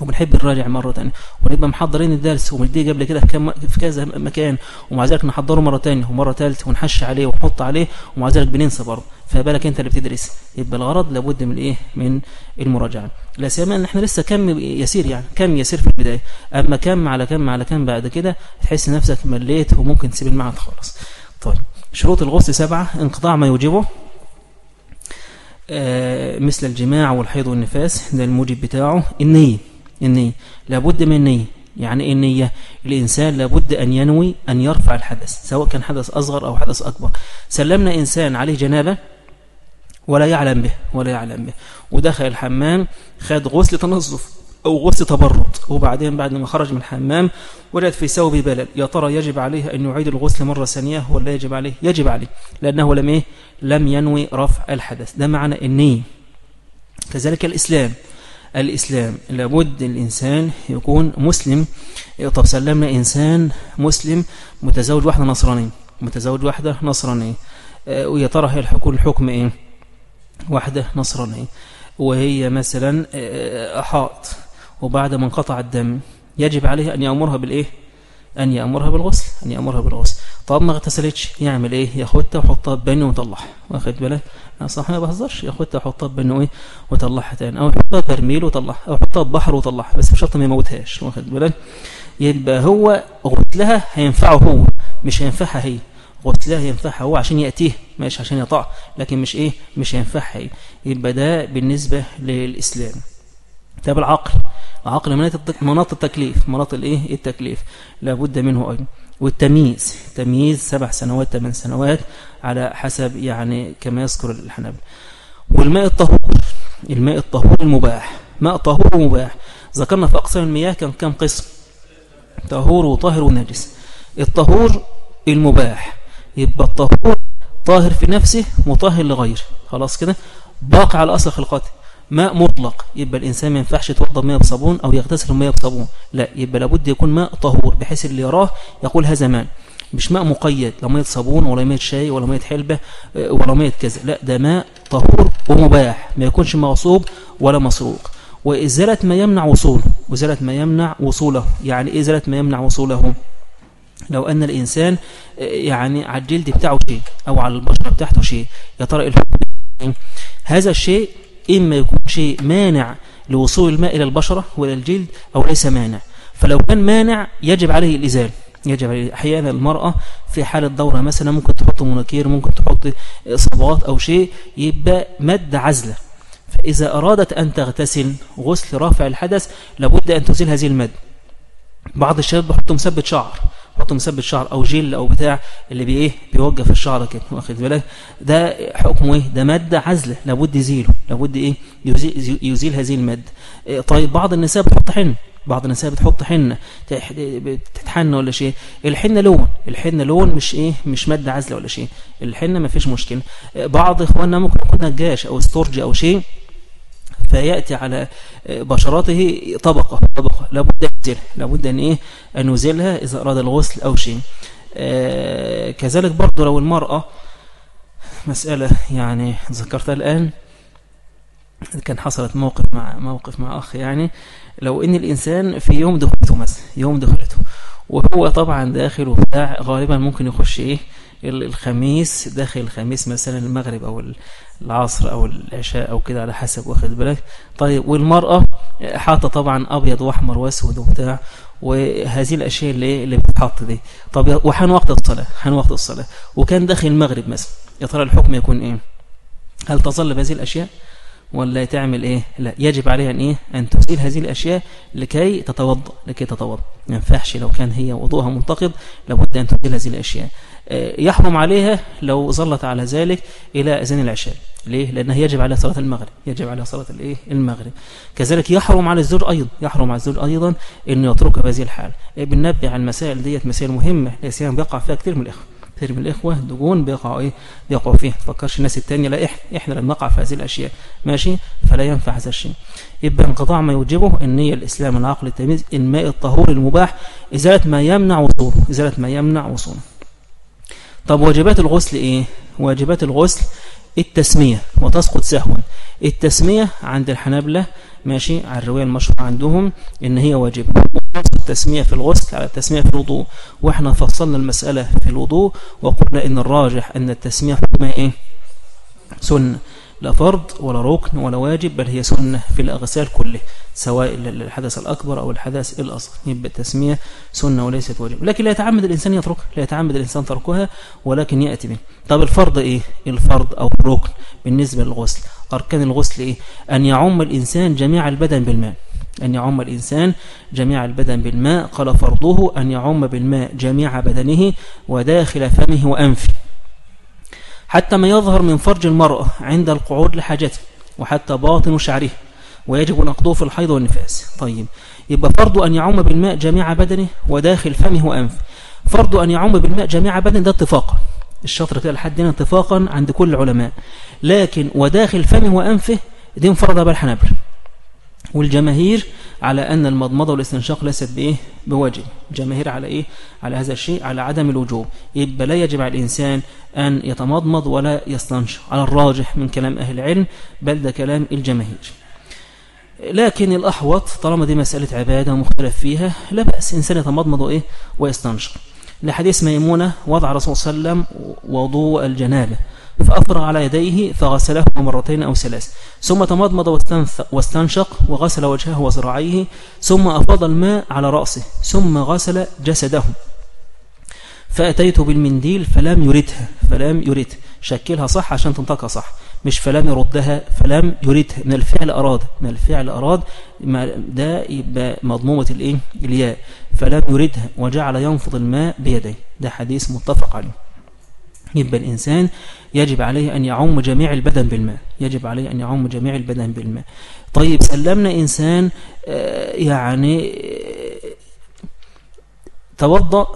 وبنحب نراجع مرة تانية ونبقى محضرين الدرس ومديه قبل كده في, في كذا مكان ومع ذلك نحضره مرة تانية ومرة ثالثة ونحش عليه ونحط عليه ومع ذلك بننسى برضه. فبالك أنت اللي بتدرس. يبقى الغرض لابد من إيه؟ من المراجعة. لا سيما إن إحنا لسه كم يسير يعني كم يسير في البداية. أما كم على كم على كم بعد كده تحس نفسك مليت وممكن تسيب المعهد خالص. طيب. شروط الغسل سبعة انقطاع ما يوجبه آه مثل الجماع والحيض والنفاس ده الموجب بتاعه النية النية لابد من النية يعني إيه النية؟ الإنسان لابد أن ينوي أن يرفع الحدث سواء كان حدث أصغر أو حدث أكبر. سلمنا إنسان عليه جنابة ولا يعلم به ولا يعلم به. ودخل الحمام خد غسل تنظف. أو غسل تبرد وبعدين بعد ما خرج من الحمام وجد في ثوب بلل يا ترى يجب عليه أن يعيد الغسل مرة ثانية ولا يجب عليه؟ يجب عليه لأنه لم, إيه؟ لم ينوي رفع الحدث. ده معنى النية كذلك الإسلام. الإسلام لابد الإنسان يكون مسلم. طب سلمنا إنسان مسلم متزوج واحدة نصرانية. متزوج واحدة نصرانية. ويا ترى هي الحكم الحكم إيه؟ واحدة نصرانية. وهي مثلا حائط. وبعد ما انقطع الدم يجب عليه أن يأمرها بالإيه؟ أن يأمرها بالغسل أن يأمرها بالغسل. طب ما اغتسلتش يعمل إيه؟ ياخدها ويحطها ببنه ويطلعها. واخد بالك؟ صح ما بهزرش. ياخدها ويحطها ببنه إيه ويطلعها تاني. أو يحطها برميل ويطلعها أو يحطها ببحر ويطلعها. بس بشرط ما يموتهاش. واخد بالك؟ يبقى هو غسلها هينفعه هو مش هينفعها هي. غسلها ينفعها هو عشان يأتيه ماشي عشان يطع لكن مش إيه؟ مش هينفعها هي. يبقى ده بالنسبة للإسلام. طب العقل. عقل مناط التكليف. مناط الايه؟ التكليف. لابد منه أيضا. والتمييز. تمييز سبع سنوات ثمان سنوات على حسب يعني كما يذكر الحنابل والماء الطهور. الماء الطهور المباح. ماء طهور مباح. ذكرنا في أقسام المياه كان كم قسم؟ طهور وطاهر ونجس. الطهور المباح. يبقى الطهور طاهر في نفسه مطهر لغيره. خلاص كده؟ باقي على أصل خلقته ماء مطلق. يبقى الإنسان ما ينفعش يتوضأ ماء بصابون أو يغتسل ماء بصابون. لا يبقى لابد يكون ماء طهور بحيث اللي يراه يقول هذا ماء. مش ماء مقيد لا ماء صابون ولا ماء شاي ولا ماء حلبة آه، ولا ماء كذا. لا ده ماء طهور ومباح ما يكونش مغصوب ولا مسروق. وإزالة ما يمنع وصوله. وإزالة ما يمنع وصوله. يعني إيه إزالة ما يمنع وصوله؟ لو أن الإنسان آه، يعني على الجلد بتاعه شيء أو على البشرة بتاعته شيء يا ترى هذا الشيء إما يكون شيء مانع لوصول الماء إلى البشرة وإلى الجلد أو ليس مانع. فلو كان مانع يجب عليه الإزالة يجب عليه أحيانا المرأة في حالة دورة مثلا ممكن تحط مناكير ممكن تحط صبغات أو شيء يبقى مد عزلة. فإذا أرادت أن تغتسل غسل رافع الحدث لابد أن تزيل هذه المد. بعض الشباب بيحط مثبت شعر حط مثبت شعر أو جل أو بتاع اللي بي إيه بيوقف الشعر كده واخد بالك؟ ده حكمه إيه؟ ده مادة عزلة لابد يزيله لابد إيه؟ يزيل, يزيل هذه المادة. إيه طيب بعض النساء بتحط حنة بعض النساء بتحط حنة تتحنى ولا شيء. الحنة لون الحنة لون مش إيه؟ مش مادة عزلة ولا شيء. الحنة ما فيش مشكلة. بعض إخواننا ممكن يكون نجاش أو استورج أو شيء فيأتي على بشرته طبقة طبقة. لابد أن لابد أن إيه؟ أن نزلها إذا أراد الغسل أو شيء. آه كذلك برضو لو المرأة مسألة يعني ذكرتها الآن كان حصلت موقف مع موقف مع أخ يعني لو إن الإنسان في يوم دخلته مثلا يوم دخلته وهو طبعا داخل وبتاع غالبا ممكن يخش إيه؟ الخميس داخل الخميس مثلا المغرب أو العصر أو العشاء أو كده على حسب واخد بالك؟ طيب والمرأة حاطة طبعا أبيض وأحمر وأسود وبتاع وهذه الأشياء اللي اللي بتحط دي. طب وحان وقت الصلاة حان وقت الصلاة. وكان داخل المغرب مثلا يا ترى الحكم يكون إيه؟ هل تظل بهذه الأشياء؟ ولا تعمل إيه؟ لا يجب عليها إن إيه؟ أن تزيل هذه الأشياء لكي تتوضأ لكي تتوضأ. ما ينفعش لو كان هي وضوءها منتقد لابد أن تزيل هذه الأشياء. يحرم عليها لو ظلت على ذلك إلى أذان العشاء. ليه؟ لأنها يجب عليها صلاة المغرب يجب عليها صلاة الإيه؟ المغرب. كذلك يحرم على الزوج أيضا يحرم على الزوج أيضا إنه يتركها بهذه الحال. آه، بننبه على المسائل ديت مسائل مهمة لا سيما بيقع فيها كثير من الإخوة. كثير من الإخوة دجون بيقعوا إيه؟ بيقعوا فيها. تفكرش الناس التانية لا إحنا إحنا لم نقع في هذه الأشياء ماشي؟ فلا ينفع هذا الشيء. يبقى انقطاع ما يوجبه النية الإسلام العقل التمييز الماء الطهور المباح إزالة ما يمنع وصوله إزالة ما يمنع وصوله. طب واجبات الغسل إيه؟ واجبات الغسل التسمية وتسقط سهوا التسمية عند الحنابلة ماشي على الرواية المشهورة عندهم إن هي واجبة. التسمية في الغسل على التسمية في الوضوء. وإحنا فصلنا المسألة في الوضوء وقلنا إن الراجح أن التسمية حكمها إيه؟ سنة. لا فرض ولا ركن ولا واجب بل هي سنة في الأغسال كله سواء الحدث الأكبر أو الحدث الأصغر. يبقى التسمية سنة وليست واجب. لكن لا يتعمد الإنسان يتركها لا يتعمد الإنسان تركها ولكن يأتي به طب الفرض إيه؟ الفرض أو الركن. بالنسبة للغسل أركان الغسل إيه؟ أن يعم الإنسان جميع البدن بالماء. أن يعم الإنسان جميع البدن بالماء. قال فرضه أن يعم بالماء جميع بدنه وداخل فمه وأنفه. حتى ما يظهر من فرج المرأة عند القعود لحاجته وحتى باطن شعره ويجب نقضه في الحيض والنفاس. طيب يبقى فرض أن يعم بالماء جميع بدنه وداخل فمه وأنفه. فرض أن يعم بالماء جميع بدنه ده اتفاقا الشطر كده لحد هنا اتفاقا عند كل العلماء. لكن وداخل فمه وأنفه دي انفرض بالحنابل والجماهير على أن المضمضة والاستنشاق ليست بإيه؟ بواجب جماهير على إيه؟ على هذا الشيء على عدم الوجوب. يبقى لا يجب على الإنسان أن يتمضمض ولا يستنشق. على الراجح من كلام أهل العلم بل ده كلام الجماهير. لكن الأحوط طالما دي مسألة عبادة مختلف فيها لا بأس إنسان يتمضمض إيه ويستنشق. لحديث ميمونة وضع رسول صلى الله عليه وسلم وضوء الجنابة. فأفرغ على يديه فغسله مرتين أو ثلاث. ثم تمضمض واستنشق وغسل وجهه وذراعيه. ثم أفاض الماء على رأسه. ثم غسل جسده. فأتيت بالمنديل فلم يردها فلم يردها شكلها صح عشان تنطقها صح. مش فلم يردها فلم يردها من الفعل أراد. من الفعل أراد ده يبقى مضمومة الإيه؟ الياء. فلم يردها وجعل ينفض الماء بيديه. ده حديث متفق عليه. يبقى الإنسان يجب عليه أن يعمم جميع البدن بالماء يجب عليه أن يعمم جميع البدن بالماء. طيب سلمنا إنسان آه، يعني آه، توضأ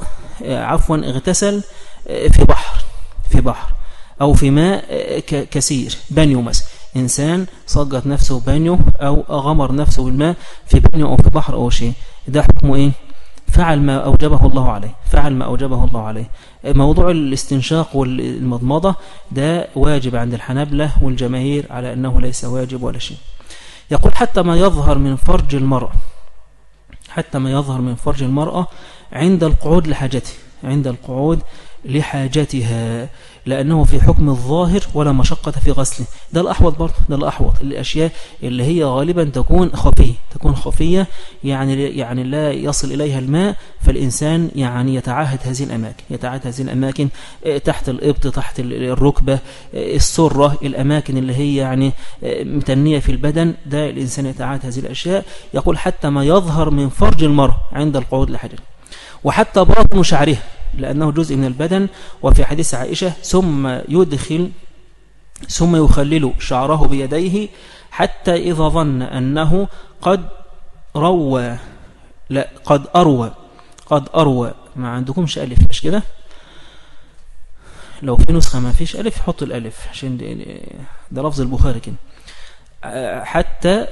آه، عفوا اغتسل في بحر في بحر أو في ماء كثير بانيو مثلا. إنسان غطس نفسه بانيو أو غمر نفسه بالماء في بانيو أو في بحر أو شيء. ده حكمه إيه؟ فعل ما أوجبه الله عليه فعل ما أوجبه الله عليه. موضوع الاستنشاق والمضمضة ده واجب عند الحنبلة والجماهير على أنه ليس واجب ولا شيء. يقول حتى ما يظهر من فرج المرأة حتى ما يظهر من فرج المرأة عند القعود لحاجته عند القعود لحاجتها. لأنه في حكم الظاهر ولا مشقة في غسله. ده الأحوط برضه ده الأحوط. الأشياء اللي هي غالبا تكون خفية تكون خفية يعني يعني لا يصل إليها الماء فالإنسان يعني يتعاهد هذه الأماكن يتعاهد هذه الأماكن آه، تحت الإبط تحت الركبة آه، السرة الأماكن اللي هي يعني آه، متنية في البدن. ده الإنسان يتعاهد هذه الأشياء. يقول حتى ما يظهر من فرج المرء عند القعود لحجر. وحتى باطن شعرها. لأنه جزء من البدن وفي حديث عائشة ثم يدخل ثم يخلل شعره بيديه حتى إذا ظن أنه قد روى لا قد أروى قد أروى. ما عندكمش ألف مش كده؟ لو في نسخة ما فيش ألف حط الألف عشان ده لفظ البخاري كده. حتى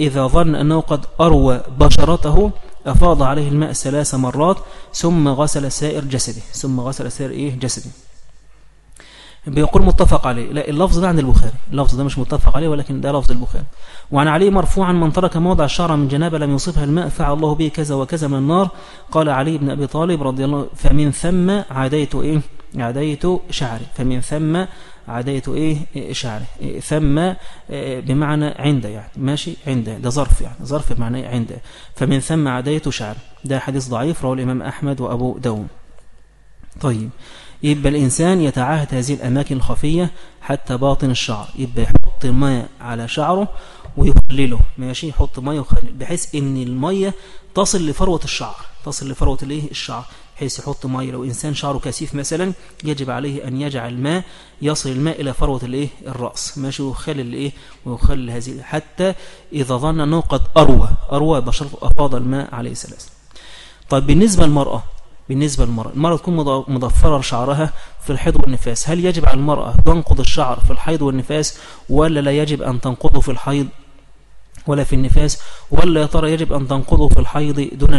إذا ظن أنه قد أروى بشرته أفاض عليه الماء ثلاث مرات ثم غسل سائر جسده ثم غسل سائر إيه؟ جسده. بيقول متفق عليه لا اللفظ ده عند البخاري اللفظ ده مش متفق عليه ولكن ده لفظ البخاري. وعن علي مرفوعا من ترك موضع الشعر من جنابة لم يصفها الماء فعل الله به كذا وكذا من النار. قال علي بن أبي طالب رضي الله فمن ثم عاديت إيه؟ عاديت شعري. فمن ثم عادية إيه شعره إيه ثم إيه بمعنى عند يعني. ماشي؟ عند ده ظرف يعني. ظرف بمعنى عند فمن ثم عادية شعره ده حديث ضعيف رواه الإمام أحمد وأبو داوم طيب. يبقى الإنسان يتعاهد هذه الأماكن الخفية حتى باطن الشعر. يبقى يحط ماء على شعره ويخلله. ماشي؟ يحط ماء ويخلل بحيث إن المية تصل لفروة الشعر. تصل لفروة الإيه؟ الشعر. حيث يحط ماء لو إنسان شعره كثيف مثلا يجب عليه أن يجعل الماء يصل الماء إلى فروة الإيه؟ الرأس. ماشي ويخلل الإيه؟ ويخلل هذه. حتى إذا ظن أنه قد أروى. أروى بشرته أفاض الماء عليه ثلاث طيب بالنسبة للمرأة بالنسبة للمرأة المرأة تكون مضفرة شعرها في الحيض والنفاس. هل يجب على المرأة تنقض الشعر في الحيض والنفاس ولا لا يجب أن تنقضه في الحيض ولا في النفاس ولا يا ترى يجب أن تنقضه في الحيض دون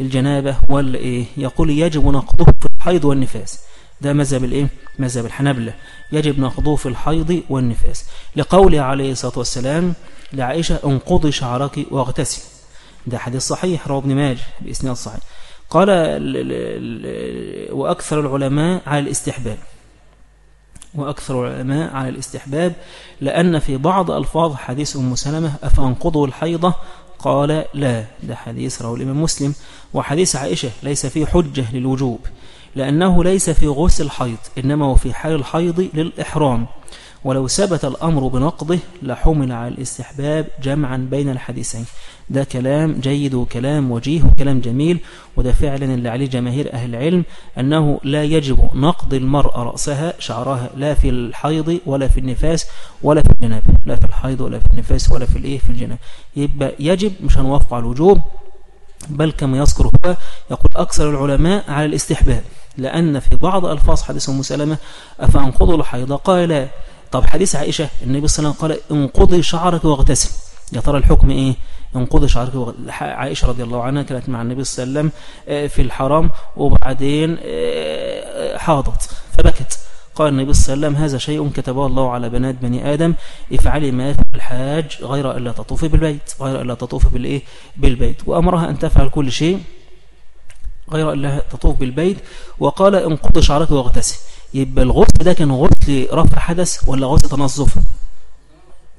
الجنابة ولا إيه؟ يقول يجب نقضه في الحيض والنفاس. ده مذهب الإيه؟ مذهب الحنابلة. يجب نقضه في الحيض والنفاس. لقوله عليه الصلاة والسلام لعائشة انقضي شعرك واغتسل. ده حديث صحيح رواه ابن ماجه بإسناد صحيح. قال وأكثر العلماء على الاستحباب. وأكثر العلماء على الاستحباب لأن في بعض ألفاظ حديث أم سلمة أفأنقضوا الحيضة؟ قال لا ده حديث رواه الإمام مسلم وحديث عائشة ليس فيه حجة للوجوب لأنه ليس في غسل الحيض إنما هو في حال الحيض للإحرام. ولو ثبت الأمر بنقضه لحمل على الاستحباب جمعا بين الحديثين. ده كلام جيد وكلام وجيه وكلام جميل وده فعلا اللي عليه جماهير أهل العلم أنه لا يجب نقض المرأة رأسها شعرها لا في الحيض ولا في النفاس ولا في الجناب لا في الحيض ولا في النفاس ولا في الإيه في الجناب. يبقى يجب مش هنوافق على الوجوب بل كما يذكر هو يقول أكثر العلماء على الاستحباب لأن في بعض ألفاظ حديث أم سلمة أفأنقضوا الحيض؟ قال لا طب حديث عائشة النبي صلى الله عليه وسلم قال انقضي شعرك واغتسل. يا ترى الحكم إيه؟ انقضي شعرك. عائشة رضي الله عنها كانت مع النبي صلى الله عليه وسلم آه، في الحرام وبعدين آه، حاضت فبكت. قال النبي صلى الله عليه وسلم هذا شيء كتبه الله على بنات بني آدم افعلي ما يفعل الحاج غير ألا تطوف بالبيت غير ألا تطوف بالإيه؟ بالبيت. وأمرها أن تفعل كل شيء غير ألا تطوف بالبيت. وقال انقض شعرك واغتسل. يبقى الغسل ده كان غسل رفع حدث ولا غسل تنظف؟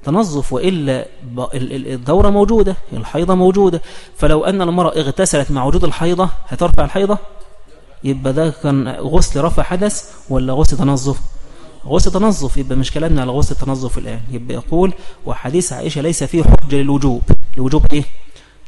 تنظف وإلا الدورة موجودة الحيضة موجودة. فلو أن المرأة اغتسلت مع وجود الحيضة هترفع الحيضة؟ يبقى ده كان غسل رفع حدث ولا غسل تنظف؟ غسل تنظف يبقى مش كلامنا على غسل التنظف الآن. يبقى يقول وحديث عائشة ليس فيه حجة للوجوب. لوجوب إيه؟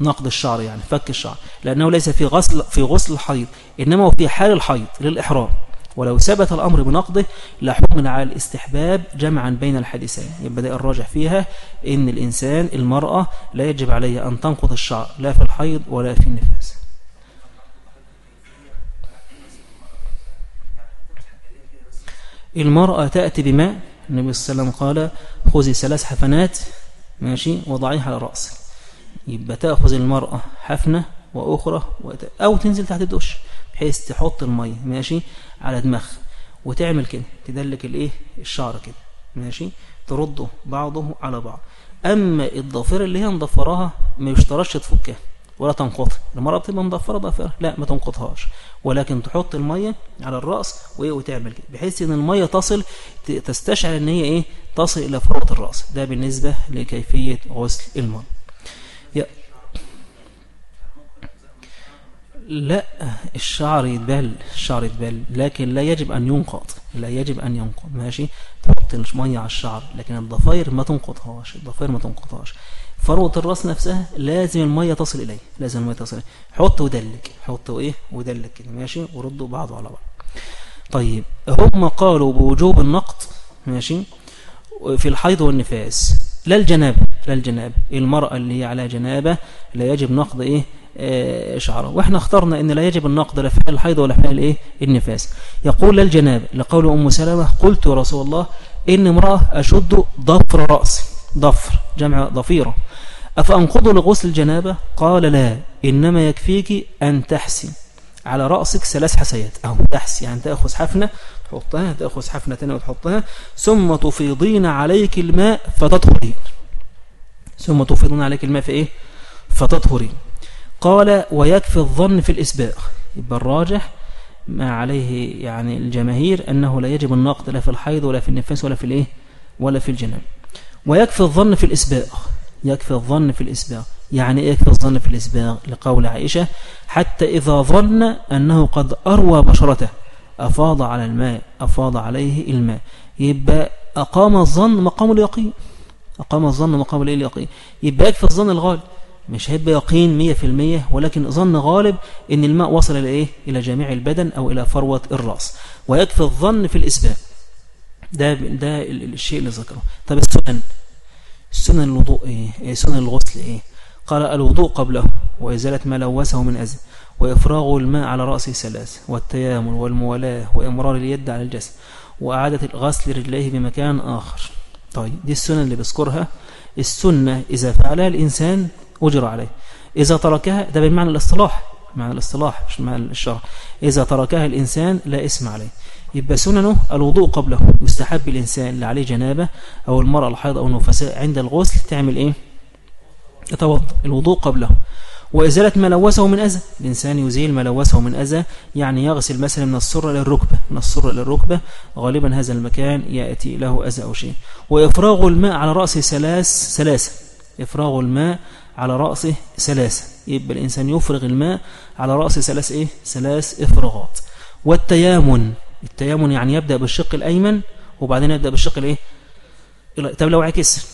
نقد الشعر يعني فك الشعر. لأنه ليس في غسل في غسل الحيض إنما في حال الحيض للإحرام. ولو ثبت الأمر بنقضه لحكم على الاستحباب جمعا بين الحديثين. يبقى ده الراجح فيها إن الإنسان المرأة لا يجب عليها أن تنقض الشعر لا في الحيض ولا في النفاس. المرأة تأتي بماء النبي صلى الله عليه وسلم قال خذي ثلاث حفنات ماشي وضعيها على رأسك يبقى تأخذ المرأة حفنة وأخرى أو تنزل تحت الدش بحيث تحط المية ماشي؟ على دماغها وتعمل كده تدلك الايه؟ الشعر كده ماشي؟ ترده بعضه على بعض. أما الضفيرة اللي هي مضفراها ما يشترطش تفكها ولا تنقطها. المرأة بتبقى مضفرة ضفيرة. لا ما تنقطهاش. ولكن تحط المية على الرأس وايه وتعمل كده بحيث إن المية تصل تستشعر إن هي إيه؟ تصل إلى فروة الرأس. ده بالنسبة لكيفية غسل المرأة لا الشعر يتبل الشعر يتبل لكن لا يجب أن ينقض لا يجب أن ينقض ماشي؟ تحط مية على الشعر لكن الضفاير ما تنقضهاش الضفاير ما تنقضهاش فروة الرأس نفسها لازم المية تصل إليه لازم المية تصل إليه حط ودلك حط وإيه ودلك كده ماشي؟ وردوا بعضه على بعض. طيب هم قالوا بوجوب النقط ماشي؟ في الحيض والنفاس لا الجنابة لا الجنابة. المرأة اللي هي على جنابة لا يجب نقض إيه؟ شعره. وإحنا اخترنا إن لا يجب النقد لا فعل الحيض ولا فعل الايه النفاس. يقول للجناب لقول أم سلمة قلت يا رسول الله إن امرأة أشد ضفر رأسي. ضفر جمع ضفيرة. أفأنقض لغسل الجنابة؟ قال لا إنما يكفيك أن تحسي. على رأسك ثلاث حسيات. أو تحسي يعني تأخذ حفنة تحطها تأخذ حفنة تانية وتحطها. ثم تفيضين عليك الماء فتطهرين. ثم تفيضين عليك الماء في إيه؟ فتطهرين. قال ويكفي الظن في الإسباغ. يبقى الراجح ما عليه يعني الجماهير أنه لا يجب النقد لا في الحيض ولا في النفاس ولا في الإيه؟ ولا في الجناب ويكفي الظن في الإسباغ. يكفي الظن في الإسباغ. يعني إيه يكفي الظن في الإسباغ؟ لقول عائشة حتى إذا ظن أنه قد أروى بشرته أفاض على الماء أفاض عليه الماء. يبقى أقام الظن مقام اليقين. أقام الظن مقام اليقين. يبقى يكفي الظن الغالب. مش هيبقى يقين مية في المية ولكن ظن غالب إن الماء وصل إلى إيه؟ إلى جميع البدن أو إلى فروة الرأس. ويكفي الظن في الاسباب ده ده الشيء اللي ذكره. طب السنن؟ السنن الوضوء إيه, إيه سنن الغسل إيه؟ قال الوضوء قبله وإزالة ما لوثه من أذى وإفراغ الماء على رأسه ثلاث والتيامن والموالاة وإمرار اليد على الجسد وإعادة غسل رجليه بمكان آخر. طيب دي السنن اللي بذكرها السنة إذا فعلها الإنسان أجر عليه. إذا تركها ده بمعنى الاصطلاح معنى الاصطلاح مش معنى الشرع. إذا تركها الإنسان لا اسم عليه. يبقى سننه الوضوء قبله. يستحب الإنسان اللي عليه جنابة أو المرأة الحيض أو النفساء عند الغسل تعمل إيه؟ يتوضأ. الوضوء قبله. وإزالة ما لوثه من أذى. الإنسان يزيل ما لوثه من أذى يعني يغسل مثلا من السرة إلى الركبة من السرة إلى الركبة غالبا هذا المكان يأتي له أذى أو شيء. وإفراغ الماء على رأسه ثلاث ثلاثة. إفراغ الماء على رأسه ثلاثة. يبقى الإنسان يفرغ الماء على رأسه ثلاث إيه؟ ثلاث إفراغات. والتيامن التيامن يعني يبدأ بالشق الأيمن وبعدين يبدأ بالشق الإيه؟ طب لو عكس.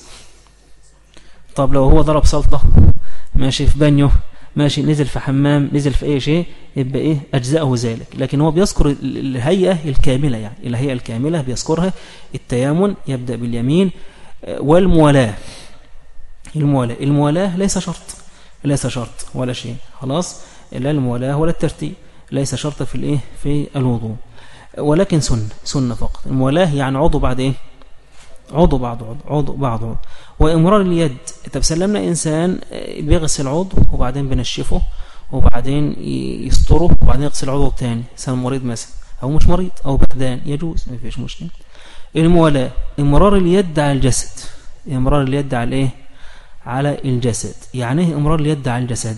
طب لو هو ضرب سلطة ماشي في بانيو ماشي نزل في حمام نزل في أي شيء يبقى إيه؟ أجزاءه ذلك. لكن هو بيذكر الهيئة الكاملة يعني. الهيئة الكاملة بيذكرها التيامن يبدأ باليمين والموالاة. الموالاة. الموالاة ليس شرط. ليس شرط ولا شيء. خلاص؟ لا الموالاة ولا الترتيب. ليس شرط في الإيه؟ في الوضوء. ولكن سنة. سنة فقط. الموالاة يعني عضو بعد إيه؟ عضو بعد عضو. عضو بعد عضو. وإمرار اليد. طب سلمنا إنسان بيغسل عضو وبعدين بنشفه وبعدين يسطره وبعدين يغسل عضو تاني. انسان مريض مثلا أو مش مريض أو بردان يجوز. ما فيش مشكلة. الموالاة. إمرار اليد على الجسد. إمرار اليد على إيه على الجسد. يعني إيه إمرار اليد على الجسد؟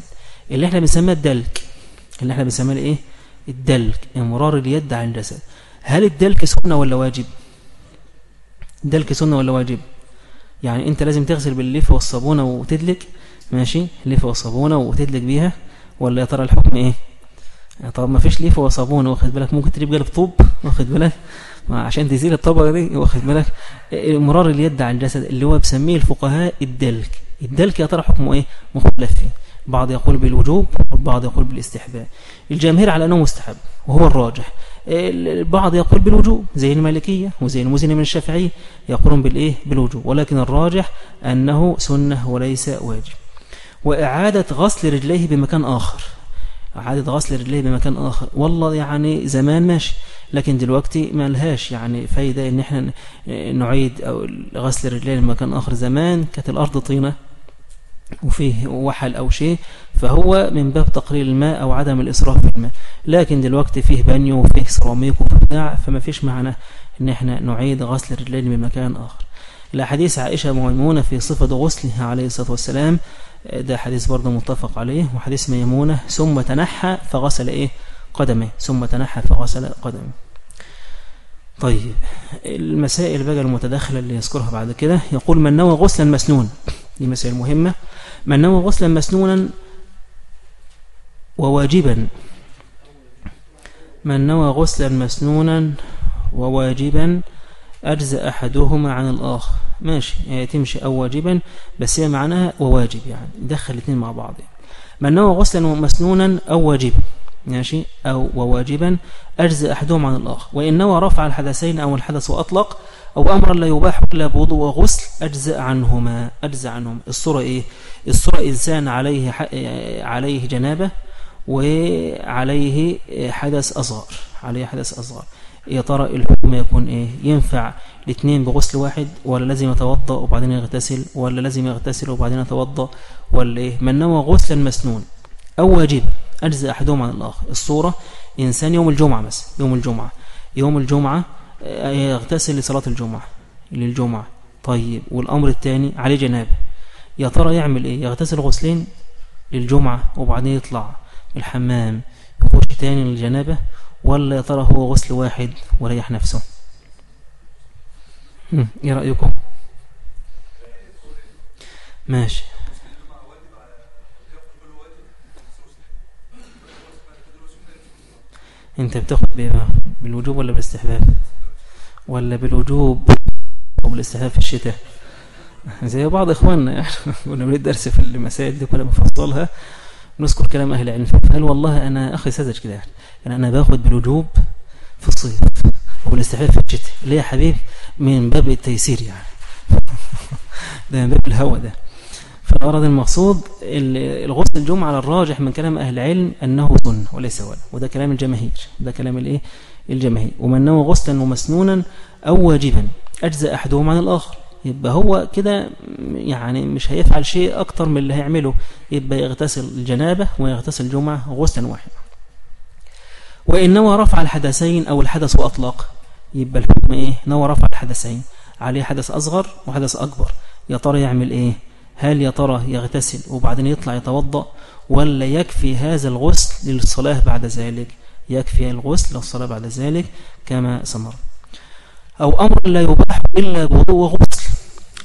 اللي إحنا بنسميه الدلك. اللي إحنا بنسميه إيه؟ الدلك. إمرار اليد على الجسد. هل الدلك سنة ولا واجب؟ الدلك سنة ولا واجب؟ يعني أنت لازم تغسل بالليف والصابونة وتدلك. ماشي؟ ليفه وصابونه وتدلك بيها. ولا يا ترى الحكم إيه؟ طب ما فيش ليفه وصابونة واخد بالك؟ ممكن تجيب قلب طوب واخد بالك؟ عشان تزيل الطبقة دي واخد بالك؟ مرار اليد على الجسد اللي هو بسميه الفقهاء الدلك. الدلك يا ترى حكمه إيه؟ مختلف فيه بعض يقول بالوجوب والبعض يقول بالاستحباب. الجماهير على أنه مستحب وهو الراجح. البعض يقول بالوجوب زي المالكية وزي المزني من الشافعية يقولون بالإيه بالوجوب. ولكن الراجح أنه سنة وليس واجب. وإعادة غسل رجليه بمكان آخر. إعادة غسل رجليه بمكان آخر. والله يعني زمان ماشي لكن دلوقتي ما لهاش يعني فايدة إن إحنا نعيد أو غسل رجليه بمكان آخر. زمان كانت الأرض طينة وفيه وحل أو شيء فهو من باب تقليل الماء أو عدم الإسراف في الماء. لكن دلوقتي فيه بانيو وفيه سيراميك وفيه فما فيش معنى إن إحنا نعيد غسل الرجلين بمكان آخر. لا حديث عائشة ميمونة في صفة غسلها عليه الصلاة والسلام ده حديث برضه متفق عليه وحديث ميمونة ثم تنحى فغسل إيه؟ قدمه ثم تنحى فغسل قدمه طيب المسائل بقى المتداخلة اللي يذكرها بعد كده. يقول من نوى غسلا مسنون. دي مسائل مهمة. من نوى غسلا مسنونا وواجبا. من نوى غسلا مسنونا وواجبا أجزأ أحدهما عن الآخر. ماشي يعني تمشي أو واجبا بس هي معناها وواجب يعني دخل الاثنين مع بعض. يعني. من نوى غسلا مسنونا أو واجبا ماشي أو وواجبا أجزأ أحدهما عن الآخر. وإن نوى رفع الحدثين أو الحدث وأطلق أو أمرا لا يباح إلا بوضوء وغسل أجزأ عنهما أجزأ عنهما الصورة إيه؟ الصورة إنسان عليه عليه جنابة وعليه حدث أصغر عليه حدث أصغر. يا ترى الحكم يكون إيه؟ ينفع الاثنين بغسل واحد ولا لازم يتوضأ وبعدين يغتسل ولا لازم يغتسل وبعدين يتوضأ ولا إيه؟ من نوى غسلا مسنون أو واجب أجزء أحدهم عن الآخر. الصورة إنسان يوم الجمعة مثلا يوم الجمعة. يوم الجمعة يغتسل لصلاة الجمعة للجمعة. طيب والأمر الثاني عليه جنابة. يا ترى يعمل إيه؟ يغتسل غسلين للجمعة وبعدين يطلع الحمام. يخش تاني للجنابة ولا يا ترى هو غسل واحد وريح نفسه؟ إيه رأيكم؟ ماشي. أنت بتاخد بإيه بالوجوب ولا بالاستحباب ولا بالوجوب أو بالاستحباب في الشتاء. زي بعض إخواننا يعني. كنا بنريد درس في المسائل دي كنا بنفصلها. نذكر كلام أهل العلم. فقال والله أنا أخي ساذج كده يعني؟ أنا باخد بالوجوب في الصيف والاستحباب في الشتاء. ليه يا حبيب من باب التيسير يعني. ده من باب الهوى ده. فالغرض المقصود الغسل الجمعة على الراجح من كلام أهل العلم أنه سنة وليس ولا وده كلام الجماهير. ده كلام الإيه؟ الجماهير ومن نوى غسلا ومسنونا أو واجبا أجزاء أحدهم عن الآخر. يبقى هو كده يعني مش هيفعل شيء أكتر من اللي هيعمله. يبقى يغتسل الجنابة ويغتسل الجمعة غسلا واحدا. وإن نوى رفع الحدثين أو الحدث وأطلق يبقى الحكم إيه؟ نوى رفع الحدثين. عليه حدث أصغر وحدث أكبر. يا ترى يعمل إيه؟ هل يا ترى يغتسل وبعدين يطلع يتوضأ ولا يكفي هذا الغسل للصلاة بعد ذلك؟ يكفي الغسل للصلاة بعد ذلك كما سمر. أو أمر لا يباح إلا بوضوء وغسل.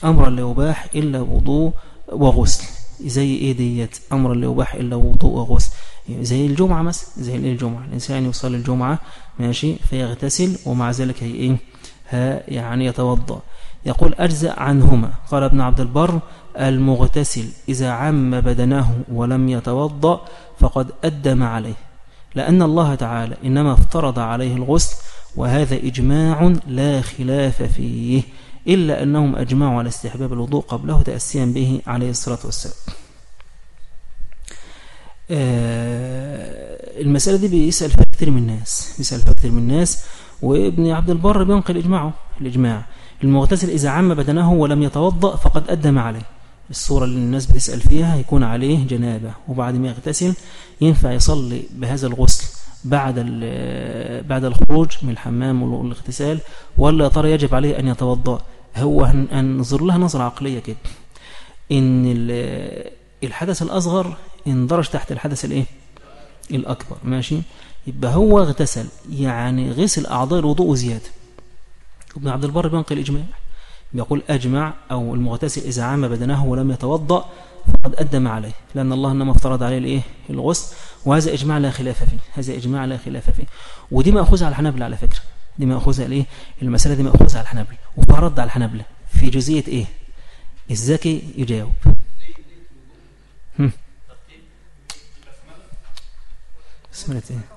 أمر لا يباح إلا وضوء وغسل. زي إيه ديت؟ أمر لا يباح إلا وضوء وغسل. زي الجمعة مثلا. زي الجمعة. الإنسان يصلي الجمعة ماشي فيغتسل ومع ذلك هي إيه؟ ها يعني يتوضأ. يقول أجزأ عنهما. قال ابن عبد البر المغتسل. إذا عم بدنه ولم يتوضأ فقد أدم عليه. لأن الله تعالى إنما افترض عليه الغسل وهذا إجماع لا خلاف فيه إلا أنهم أجمعوا على استحباب الوضوء قبله تأسيا به عليه الصلاة والسلام. آه، المسألة دي بيسأل فيها من الناس بيسأل فيها من الناس وابن عبد البر بينقل إجماعه الإجماع المغتسل إذا عم بدنه ولم يتوضأ فقد أدم عليه. الصورة اللي الناس بتسأل فيها يكون عليه جنابة وبعد ما يغتسل ينفع يصلي بهذا الغسل بعد بعد الخروج من الحمام والاغتسال ولا ترى يجب عليه أن يتوضأ. هو هننظر لها نظرة عقلية كده. إن الحدث الأصغر اندرج تحت الحدث الإيه؟ الأكبر. ماشي؟ يبقى هو اغتسل يعني غسل أعضاء الوضوء زيادة. ابن عبد البر بينقل الإجماع بيقول أجمع أو المغتسل إذا عام بدنه ولم يتوضأ فقد أدم عليه لأن الله إنما افترض عليه الإيه؟ الغسل وهذا إجماع لا خلاف فيه هذا إجماع لا خلاف فيه. ودي مأخوذة على الحنابلة على فكرة دي مأخوذة الإيه المسألة دي مأخوذة على الحنابلة. وفرد على الحنابلة في جزئية إيه؟ الذكي يجاوب. هم. بسم إيه؟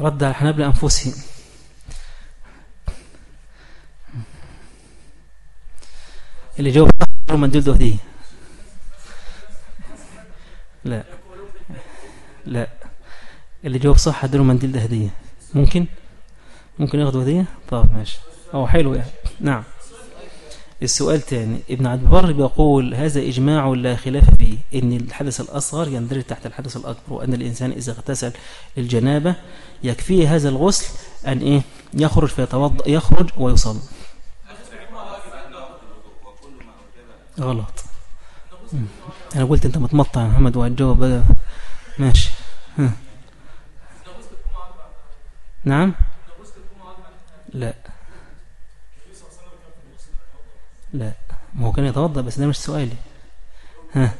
رد على الحنابلة أنفسهم. اللي جاوب صح منديل ده هدية لا. لا. اللي جاوب صح هديله منديل ده هدية. ممكن؟ ممكن ياخدوا هدية؟ طب ماشي. هو حلو يعني. نعم. السؤال تاني. ابن عبد البر بيقول هذا إجماع لا خلاف فيه إن الحدث الأصغر يندرج تحت الحدث الأكبر وأن الإنسان إذا اغتسل الجنابة يكفيه هذا الغسل أن إيه؟ يخرج فيتوضأ يخرج ويصلي. غلط. أنا قلت أنت متمطع يا محمد وهتجاوب بقى. ماشي. نعم. لا. لا. ما هو كان يتوضأ بس ده مش سؤالي. ها.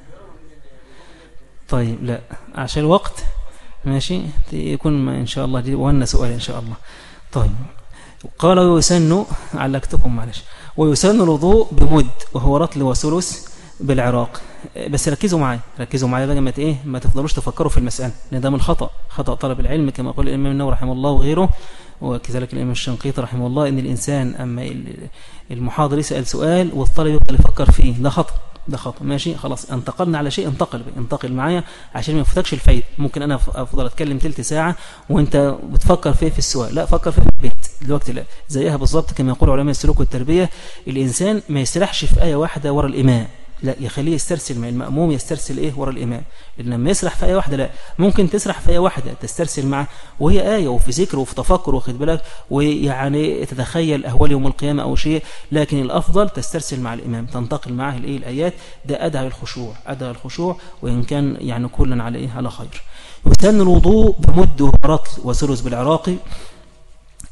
طيب لا. عشان الوقت ماشي؟ يكون إن شاء الله دي وأنا سؤال إن شاء الله. طيب. قال ويسن علقتكم معلش. ويسن الوضوء بمد وهو رطل وثلث بالعراق. بس ركزوا معايا ركزوا معايا بقى ما إيه ما تفضلوش تفكروا في المسألة. لأن ده من الخطأ خطأ طلب العلم كما قال الإمام النووي رحمه الله وغيره. وكذلك الإمام الشنقيطي رحمه الله إن الإنسان أما المحاضر يسأل سؤال والطالب يفضل يفكر فيه. ده خطأ ده خطأ. ماشي؟ خلاص. انتقلنا على شيء انتقل. انتقل معايا عشان ما يفوتكش الفايدة. ممكن أنا أفضل أتكلم تلت ساعة وأنت بتفكر فيه في السؤال؟ لا فكر فيه في البيت. دلوقتي لا. زيها بالظبط كما يقول علماء السلوك والتربية الإنسان ما يسرحش في آية واحدة ورا الإمام لا يخليه يسترسل مع المأموم يسترسل إيه؟ ورا الإمام لما يسرح في آية واحدة لا. ممكن تسرح في آية واحدة تسترسل معه وهي آية وفي ذكر وفي تفكر واخد بالك؟ ويعني تتخيل أهوال يوم القيامة أو شيء. لكن الأفضل تسترسل مع الإمام تنتقل معه الإيه الآيات. ده أدعى الخشوع أدعى الخشوع وإن كان يعني كلا على إيه على خير. يسن الوضوء بمد ورطل وسرس بالعراقي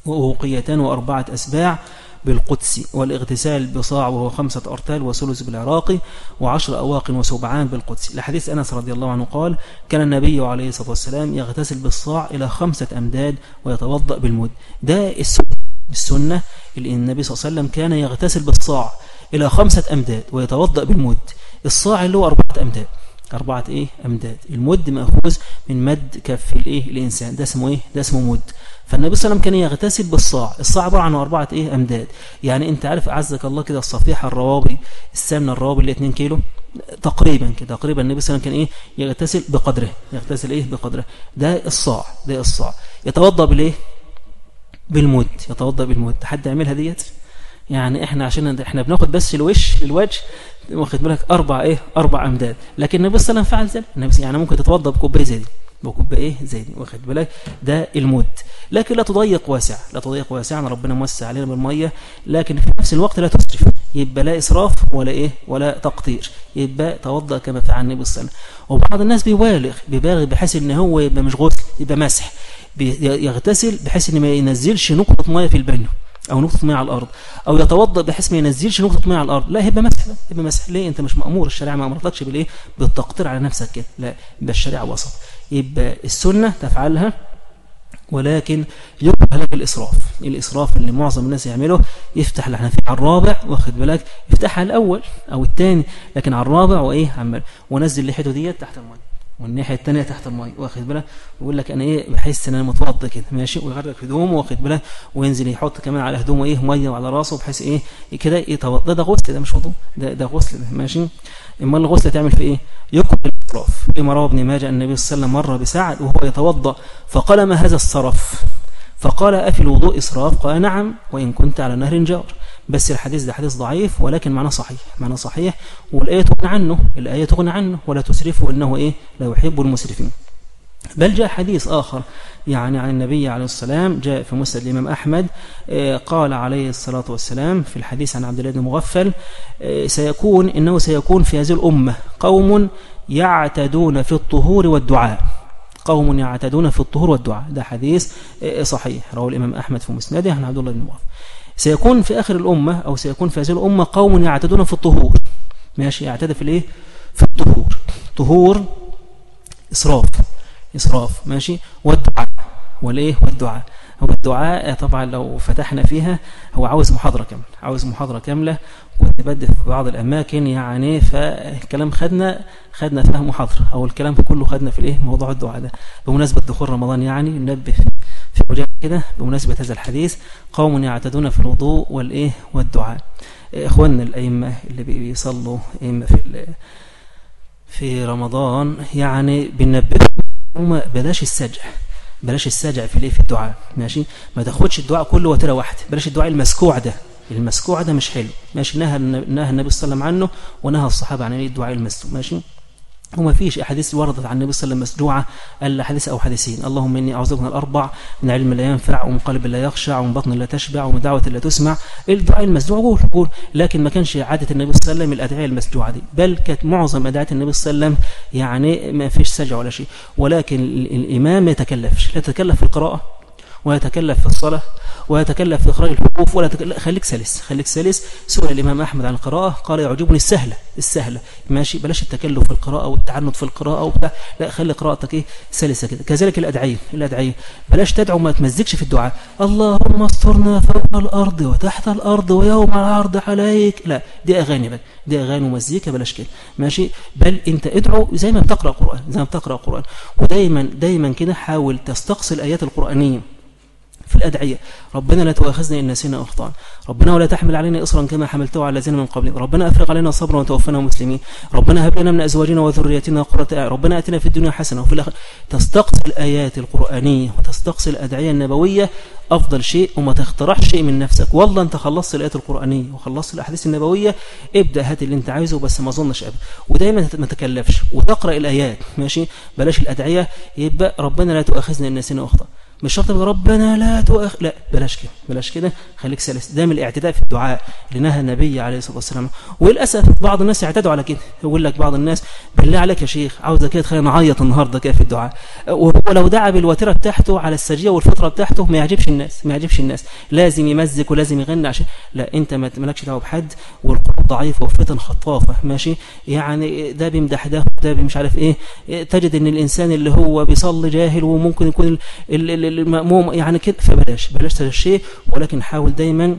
وأوقيتان وأربعة أسباع. بالقدس والاغتسال بصاع وهو خمسة أرتال وثلث بالعراقي وعشر أواق وسبعان بالقدس. لحديث أنس رضي الله عنه قال كان النبي عليه الصلاة والسلام يغتسل بالصاع إلى خمسة أمداد ويتوضأ بالمد ده السنة اللي النبي صلى الله عليه وسلم كان يغتسل بالصاع إلى خمسة أمداد ويتوضأ بالمد. الصاع اللي هو أربعة أمداد. أربعة إيه؟ أمداد. المد مأخوذ من مد كف الإيه؟ الإنسان. ده اسمه إيه؟ ده اسمه مد. فالنبي صلى الله عليه وسلم كان يغتسل بالصاع. الصاع عبارة عن أربعة إيه؟ أمداد. يعني أنت عارف أعزك الله كده الصفيحة الروابي السمنة الروابي اللي 2 كيلو؟ تقريبا كده. تقريبا النبي صلى الله عليه وسلم كان إيه؟ يغتسل بقدره. يغتسل إيه؟ بقدره. ده الصاع. ده الصاع. يتوضأ بالإيه؟ بالمد. يتوضأ بالمد. حد يعملها ديت؟ يعني إحنا عشان إحنا بناخد بس الوش الوجه واخد بالك؟ أربع إيه؟ أربع أمداد. لكن النبي صلى الله عليه وسلم فعل ذلك يعني ممكن تتوضأ بكوباية زي دي بكوبايه إيه؟ زي واخد بالك؟ ده المد لكن لا تضيق واسع لا تضيق واسعا ربنا موسع علينا بالمية. لكن في نفس الوقت لا تسرف. يبقى لا إسراف ولا إيه؟ ولا تقطير يبقى توضأ كما فعل النبي صلى الله عليه وسلم. وبعض الناس بيبالغ بيبالغ بحيث إن هو يبقى مش غسل يبقى مسح. يغتسل بحيث إن ما ينزلش نقطة مية في البانيو أو نقطة مية على الأرض. أو يتوضأ بحيث ما ينزلش نقطة مية على الأرض. لا يبقى مسح. يبقى مسح. ليه؟ أنت مش مأمور. الشريعة ما أمرتكش بالإيه؟ بالتقطير على نفسك كده. لا يبقى الشريعة وسط. يبقى السنة تفعلها ولكن يكره لك الإسراف. الإسراف اللي معظم الناس يعمله يفتح الحنفية على الرابع واخد بالك؟ يفتحها الأول أو الثاني لكن على الرابع وإيه عمال ونزل لحيته ديت تحت الميه والناحية الثانية تحت الميه واخد بالك؟ ويقول لك أنا إيه؟ بحس إن أنا متوضى كده ماشي؟ ويغرق هدومه واخد بالك؟ وينزل يحط كمان على هدومه إيه؟ مية وعلى راسه بحيث إيه؟ كده يتوضى. ده غسل ده مش وضوء ده ده غسل ده ماشي؟ اما الغسل تعمل في إيه؟ يقبل الاسراف لما روى ابن ماجه النبي صلى الله عليه وسلم مر بسعد وهو يتوضأ فقال ما هذا الصرف فقال أفي الوضوء إسراف؟ قال نعم وإن كنت على نهر جار. بس الحديث ده حديث ضعيف ولكن معنى صحيح معنى صحيح. والآية تغنى عنه الآية تغنى عنه ولا تسرفوا إنه إيه؟ لا يحب المسرفين. بل جاء حديث آخر يعني عن النبي عليه السلام جاء في مسند الإمام أحمد آه، قال عليه الصلاة والسلام في الحديث عن عبد الله بن مغفل آه، سيكون إنه سيكون في هذه الأمة قوم يعتدون في الطهور والدعاء. قوم يعتدون في الطهور والدعاء. ده حديث آه، صحيح. رواه الإمام أحمد في مسنده عن عبد الله بن مغفل سيكون في آخر الأمة أو سيكون في هذه الأمة قوم يعتدون في الطهور. ماشي. يعتد في الإيه؟ في الطهور. طهور إسراف. إسراف. ماشي. والدعاء. والإيه؟ والدعاء. هو الدعاء طبعا لو فتحنا فيها هو عاوز محاضرة كاملة عاوز محاضرة كاملة. كنت بدي في بعض الأماكن يعني فالكلام خدنا خدنا فيها محاضرة أو الكلام كله خدنا في الإيه موضوع الدعاء ده. بمناسبة دخول رمضان يعني ننبه في وجه كده بمناسبة هذا الحديث قوم يعتدون في الوضوء والإيه والدعاء. إخواننا الأئمة اللي بيصلوا إما في في رمضان يعني بننبههم بلاش السجع. بلاش السجع في الايه في الدعاء ماشي؟ ما تاخدش الدعاء كله وتره واحدة بلاش الدعاء المسكوع ده المسكوع ده مش حلو ماشي؟ نهى نهى النبي صلى الله عليه وسلم عنه ونهى الصحابة عن الدعاء المسكوع ماشي؟ وما فيش أحاديث وردت عن النبي صلى الله عليه وسلم مسجوعة إلا حديث أو حديثين. اللهم إني أعوذ من الأربع من علم لا ينفع ومن قلب لا يخشع ومن بطن لا تشبع ومن دعوة لا تسمع. الدعاء المسجوع قول قول. لكن ما كانش عادة النبي صلى الله عليه وسلم الأدعية المسجوعة دي. بل كانت معظم أدعية النبي صلى الله عليه وسلم يعني ما فيش سجع ولا شيء. ولكن الإمام ما يتكلفش. لا يتكلف في القراءة ويتكلف في الصلاة ويتكلف في إخراج الحروف ولا تكلف خليك سلس خليك سلس. سئل الإمام أحمد عن القراءة قال يعجبني السهلة السهلة ماشي؟ بلاش التكلف في القراءة والتعنت في القراءة وبتاع. لا خلي قراءتك إيه؟ سلسة كده. كذلك الأدعية الأدعية. بلاش تدعو ما تمزكش في الدعاء. اللهم استرنا فوق الأرض وتحت الأرض ويوم العرض عليك. لا دي أغاني بقى. دي أغاني ومزيكا بلاش كده. ماشي؟ بل أنت ادعو زي ما بتقرأ قرآن زي ما بتقرأ قرآن ودايما دايما كده حاول تستقصي الآيات القرآنية. في الأدعية. ربنا لا تؤاخذنا إن نسينا أخطأ ربنا ولا تحمل علينا إصرا كما حملته على الذين من قبلنا ربنا أفرغ علينا صبرا وتوفنا مسلمين. ربنا هب لنا من أزواجنا وذرياتنا قرة أعين. ربنا أتنا في الدنيا حسنة وفي الآخرة. تستقصي الآيات القرآنية وتستقصي الأدعية النبوية أفضل شيء وما تخترعش شيء من نفسك. والله أنت خلصت الآيات القرآنية وخلصت الأحاديث النبوية. ابدأ هات اللي أنت عايزه بس ما أظنش أبدا. ودايما ما تكلفش. وتقرأ الآيات. ماشي؟ بلاش الأدعية. يبقى ربنا لا تؤاخذنا إن نسينا أخطأ مش شرط ربنا لا تؤخ لا بلاش كده بلاش كده. خليك سلس. ده من الاعتداء في الدعاء اللي نهى النبي عليه الصلاة والسلام. وللأسف بعض الناس يعتدوا على كده. يقول لك بعض الناس بالله عليك يا شيخ عاوزك كده تخلينا نعيط النهارده كده في الدعاء. وهو لو دعا بالوتيرة بتاعته على السجيه والفطرة بتاعته ما يعجبش الناس ما يعجبش الناس. لازم يمزك ولازم يغني عشان لا أنت ما مالكش دعوة بحد. والقلوب ضعيفه والفتن خطافه ماشي؟ يعني ده بيمدح ده ده مش عارف إيه. تجد إن الإنسان اللي هو بيصلي جاهل وممكن يكون المأموم يعني كده فبلاش بلاش الشيء. ولكن حاول دايما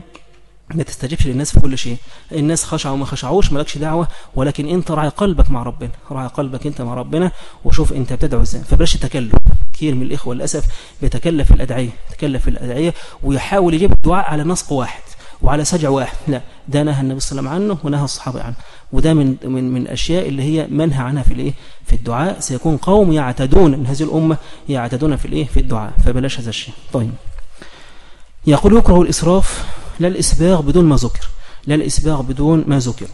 ما تستجيبش للناس في كل شيء. الناس خشعوا وما خشعوش مالكش دعوة. ولكن أنت راعي قلبك مع ربنا راعي قلبك أنت مع ربنا وشوف أنت بتدعو إزاي. فبلاش تكلف. كثير من الإخوة للأسف بيتكلف الأدعية تكلف الأدعية ويحاول يجيب الدعاء على نسق واحد. وعلى سجع واحد. لا ده نهى النبي صلى الله عليه وسلم عنه ونهى الصحابة عنه. وده من من من الاشياء اللي هي منهى عنها في الإيه؟ في الدعاء. سيكون قوم يعتدون من هذه الأمة يعتدون في الإيه؟ في الدعاء. فبلاش هذا الشيء. طيب. يقول يكره الإسراف لا الإسباغ بدون ما ذكر. لا الإسباغ بدون ما ذكر.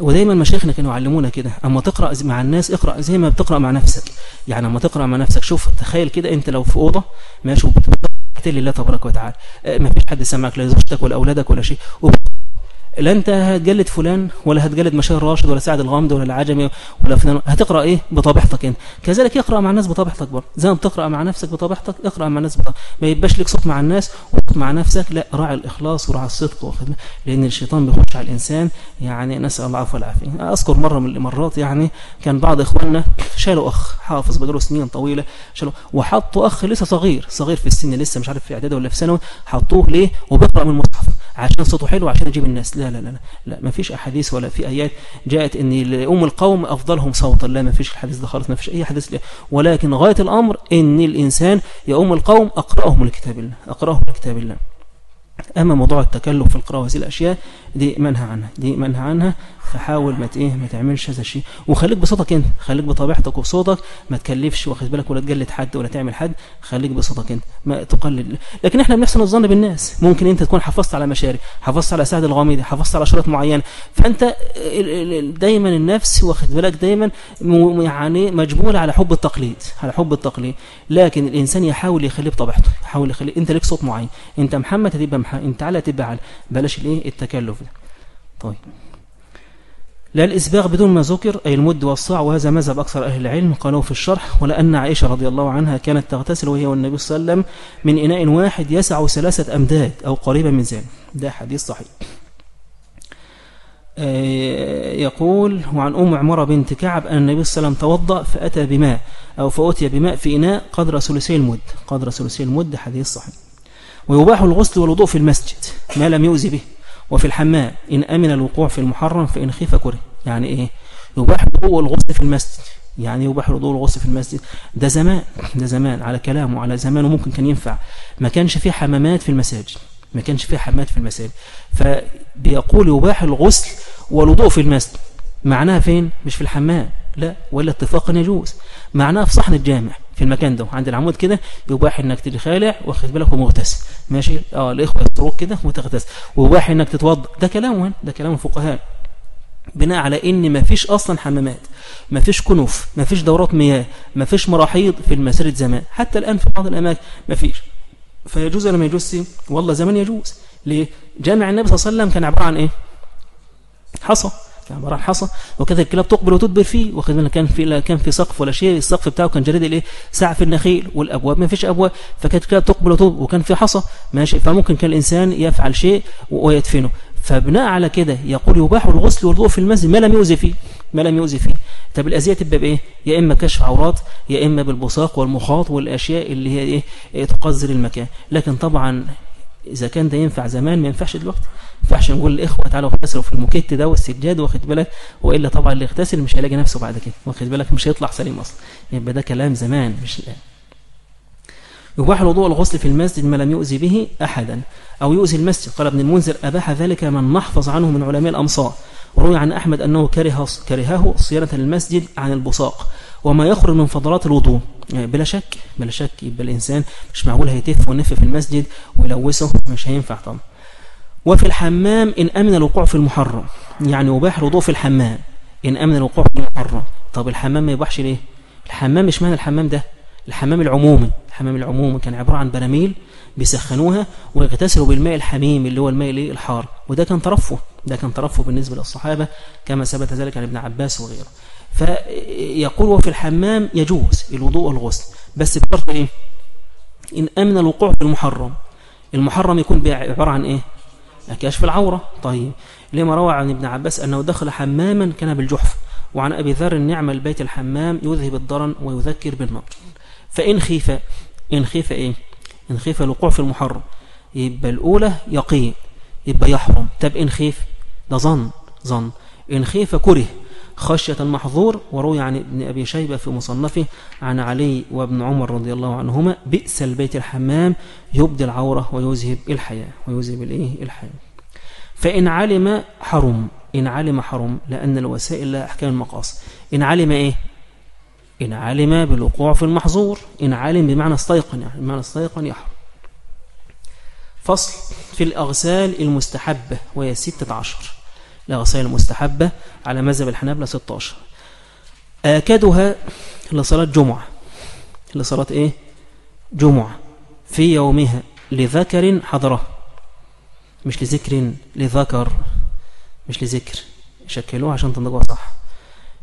ودايما مشايخنا كانوا يعلمونا كده. أما تقرأ مع الناس اقرأ زي ما بتقرأ مع نفسك. يعني أما تقرأ مع نفسك شوف تخيل كده أنت لو في أوضة ماشي لله تبارك وتعالى. آه، ما فيش حد سمعك لا زوجتك ولا أولادك ولا شيء. لا انت هتجلد فلان ولا هتجلد مشاهير راشد ولا سعد الغامدي ولا العجمي ولا فلان. هتقرأ إيه؟ بطبيعتك أنت. كذلك اقرا مع الناس بطبيعتك برضه. زي ما بتقرأ مع نفسك بطبيعتك اقرأ مع الناس بطبيعتك ما يبقاش لك صوت مع الناس وصوت مع نفسك. لا راعي الإخلاص وراعي الصدق واخد لأن الشيطان بيخش على الإنسان يعني نسأل الله العفو والعافية. أذكر مرة من المرات يعني كان بعض إخواننا شالوا أخ حافظ بقاله سنين طويلة شالوا وحطوا أخ لسه صغير صغير في السن لسه مش عارف في إعدادي ولا في ثانوي. حطوه ليه؟ وبيقرأ من المصحف. عشان صوته حلو عشان يجيب الناس. لا لا لا لا ما فيش أحاديث ولا في آيات جاءت إن ام القوم أفضلهم صوتا. لا ما فيش الحديث ده خالص ما فيش أي حديث له ولكن غاية الأمر إن الإنسان يا أم القوم أقرأهم لكتاب الله أقرأهم لكتاب الله. أما موضوع التكلف في القراءة وهذه الأشياء دي منهى عنها دي منهى عنها. فحاول ما إيه ما تعملش هذا الشيء. وخليك بصوتك أنت خليك بطبيعتك وبصوتك ما تكلفش واخد بالك ولا تجلد حد ولا تعمل حد. خليك بصوتك أنت ما تقلل. لكن إحنا بنحسن الظن بالناس. ممكن أنت تكون حفظت على مشاري حفظت على سعد الغامدي حفظت على شروط معينه فأنت دايما النفس واخد بالك دايما يعني مجبول على حب التقليد على حب التقليد. لكن الإنسان يحاول يخليه بطبيعته يحاول يخليه. أنت ليك صوت معين. أنت محمد هتبقى محمد انت على تبقى على بلاش الإيه؟ التكلف ده. طيب. لا الإسباغ بدون ما ذكر أي المد والصاع وهذا مذهب أكثر أهل العلم قالوا في الشرح ولأن عائشة رضي الله عنها كانت تغتسل وهي والنبي صلى الله عليه وسلم من إناء واحد يسع ثلاثة أمداد أو قريبا من ذلك. ده حديث صحيح. آه، يقول وعن أم عمرة بنت كعب أن النبي صلى الله عليه وسلم توضأ فأتى بماء أو فأتي بماء في إناء قدر ثلثي المد. قدر ثلثي المد حديث صحيح. ويباح الغسل والوضوء في المسجد ما لم يؤذي به. وفي الحمام إن أمن الوقوع في المحرم فإن خيف كره. يعني إيه؟ يباح الوضوء والغسل في المسجد. يعني يباح الوضوء والغسل في المسجد. ده زمان ده زمان على كلامه على زمانه ممكن كان ينفع. ما كانش فيه حمامات في المساجد. ما كانش فيه حمامات في المساجد. فبيقول يباح الغسل والوضوء في المسجد. معناها فين؟ مش في الحمام. لا ولا اتفاقا يجوز. معناها في صحن الجامع. في المكان ده. عند العمود كده يباح انك تجي خالع واخد بالك ومغتسل. ماشي؟ آه الإخوة يتروك كده وتغتسل ويباح انك تتوضا ده كلام ده كلام الفقهاء. بناء على إن ما فيش أصلا حمامات ما فيش كنوف ما فيش دورات مياه ما فيش مراحيض في المسيرة زمان حتى الآن في بعض الأماكن ما فيش. فيجوز ولا ما يجوز؟ والله زمان يجوز. ليه؟ جامع النبي صلى الله عليه وسلم كان عبارة عن إيه؟ حصى. عباره عن حصى وكذا الكلاب تقبل وتدبر فيه واخد بالك كان في كان في سقف ولا شيء السقف بتاعه كان جريد الايه سعف النخيل والأبواب ما فيش أبواب فكانت الكلاب تقبل وتدبر وكان في حصى ماشي فممكن كان الإنسان يفعل شيء ويدفنه. فبناء على كده يقول يباح الغسل والوضوء في المسجد ما لم يؤذي فيه ما لم يؤذي فيه. طب الأذية تبقى بإيه؟ يا إما كشف عورات يا إما بالبصاق والمخاط والأشياء اللي هي إيه؟ تقذر المكان. لكن طبعا إذا كان ده ينفع زمان ما ينفعش دلوقتي. ما ينفعش نقول للإخوة تعالوا اغتسلوا في المكت ده والسجاد واخد بالك؟ وإلا طبعا اللي يغتسل مش هيلاقي نفسه بعد كده واخد بالك؟ مش هيطلع سليم أصلا. يبقى ده كلام زمان مش الآن يباح الوضوء والغسل في المسجد ما لم يؤذي به أحدا. أو يؤذي المسجد. قال ابن المنذر أباح ذلك من نحفظ عنه من علماء الأمصار. وروي عن أحمد أنه كره كرهه صيانة المسجد عن البصاق. وما يخرج من فضلات الوضوء. يعني بلا شك بلا شك يبقى الإنسان مش معقول هيتف ونف في المسجد ويلوثه مش هينفع طبعا. وفي الحمام إن أمن الوقوع في المحرم. يعني يباح الوضوء في الحمام. إن أمن الوقوع في المحرم. طب الحمام ما يباحش ليه؟ الحمام مش معنى الحمام ده؟ الحمام العمومي. الحمام العمومي كان عبارة عن براميل بيسخنوها ويغتسلوا بالماء الحميم اللي هو الماء الحار. وده كان ترفه. ده كان ترفه بالنسبة للصحابة كما ثبت ذلك عن ابن عباس وغيره. فيقول وفي الحمام يجوز الوضوء والغسل. بس بشرط إيه؟ إن أمن الوقوع في المحرم. المحرم يكون عبارة عن إيه؟ كشف العورة. طيب. لما روى عن ابن عباس أنه دخل حماما كان بالجحف وعن أبي ذر النعمة البيت الحمام يذهب الضرن ويذكر بالنار فإن خيف إن خيف إيه؟ إن خيف الوقوع في المحرم. يبقى الأولى يقين يبقى يحرم. طب إن خيف؟ ده ظن ظن. إن خيف كره خشية المحظور وروي عن ابن أبي شيبة في مصنفه عن علي وابن عمر رضي الله عنهما بئس البيت الحمام يبدي العورة ويذهب الحياة ويذهب الإيه الحياة. فإن علم حرم إن علم حرم لأن الوسائل لها أحكام المقاصد. إن علم إيه؟ إن علم بالوقوع في المحظور إن علم بمعنى استيقن يعني بمعنى استيقن يحرم. فصل في الأغسال المستحبة وهي ستة عشر. الأغسال المستحبة على مذهب الحنابلة 16 آكدها لصلاة جمعة. لصلاة إيه؟ جمعة. في يومها لذكر حضره. مش لذكر لذكر. مش لذكر. شكلوها عشان تنطقوها صح.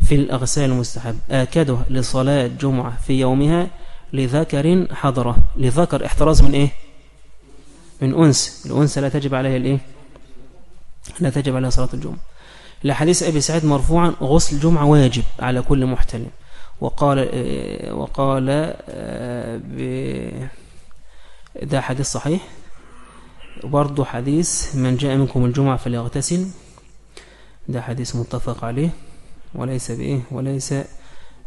في الأغسال المستحب. آكدها لصلاة جمعة في يومها لذكر حضرة. لذكر احتراز من إيه؟ من أنس. الأنس لا تجب عليها الإيه؟ لا تجب عليها صلاة الجمعة. لحديث أبي سعيد مرفوعا غسل الجمعة واجب على كل محتلم. وقال آه، وقال آه، ده حديث صحيح. وبرضه حديث من جاء منكم الجمعة فليغتسل. ده حديث متفق عليه. وليس بإيه؟ وليس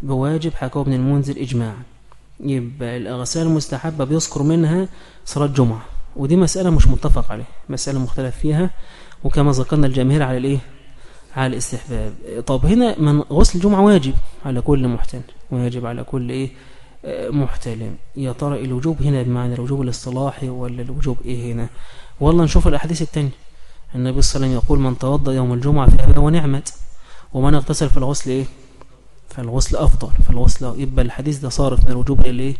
بواجب. حكاه ابن المنذر إجماعا. يبقى الأغسال المستحبة بيذكر منها صلاة جمعة ودي مسألة مش متفق عليه مسألة مختلف فيها. وكما ذكرنا الجماهير على الايه؟ على الاستحباب. طب هنا من غسل الجمعة واجب على كل محتل واجب على كل إيه؟ محتلم. يا ترى الوجوب هنا بمعنى الوجوب الاصطلاحي ولا الوجوب إيه هنا؟ والله نشوف الأحاديث التانية. النبي صلى الله عليه وسلم يقول من توضأ يوم الجمعة فأبى ونعمت ومن اغتسل في الغسل إيه؟ فالغسل أفضل فالغسل يبقى الحديث ده صارف من الوجوب إلى إيه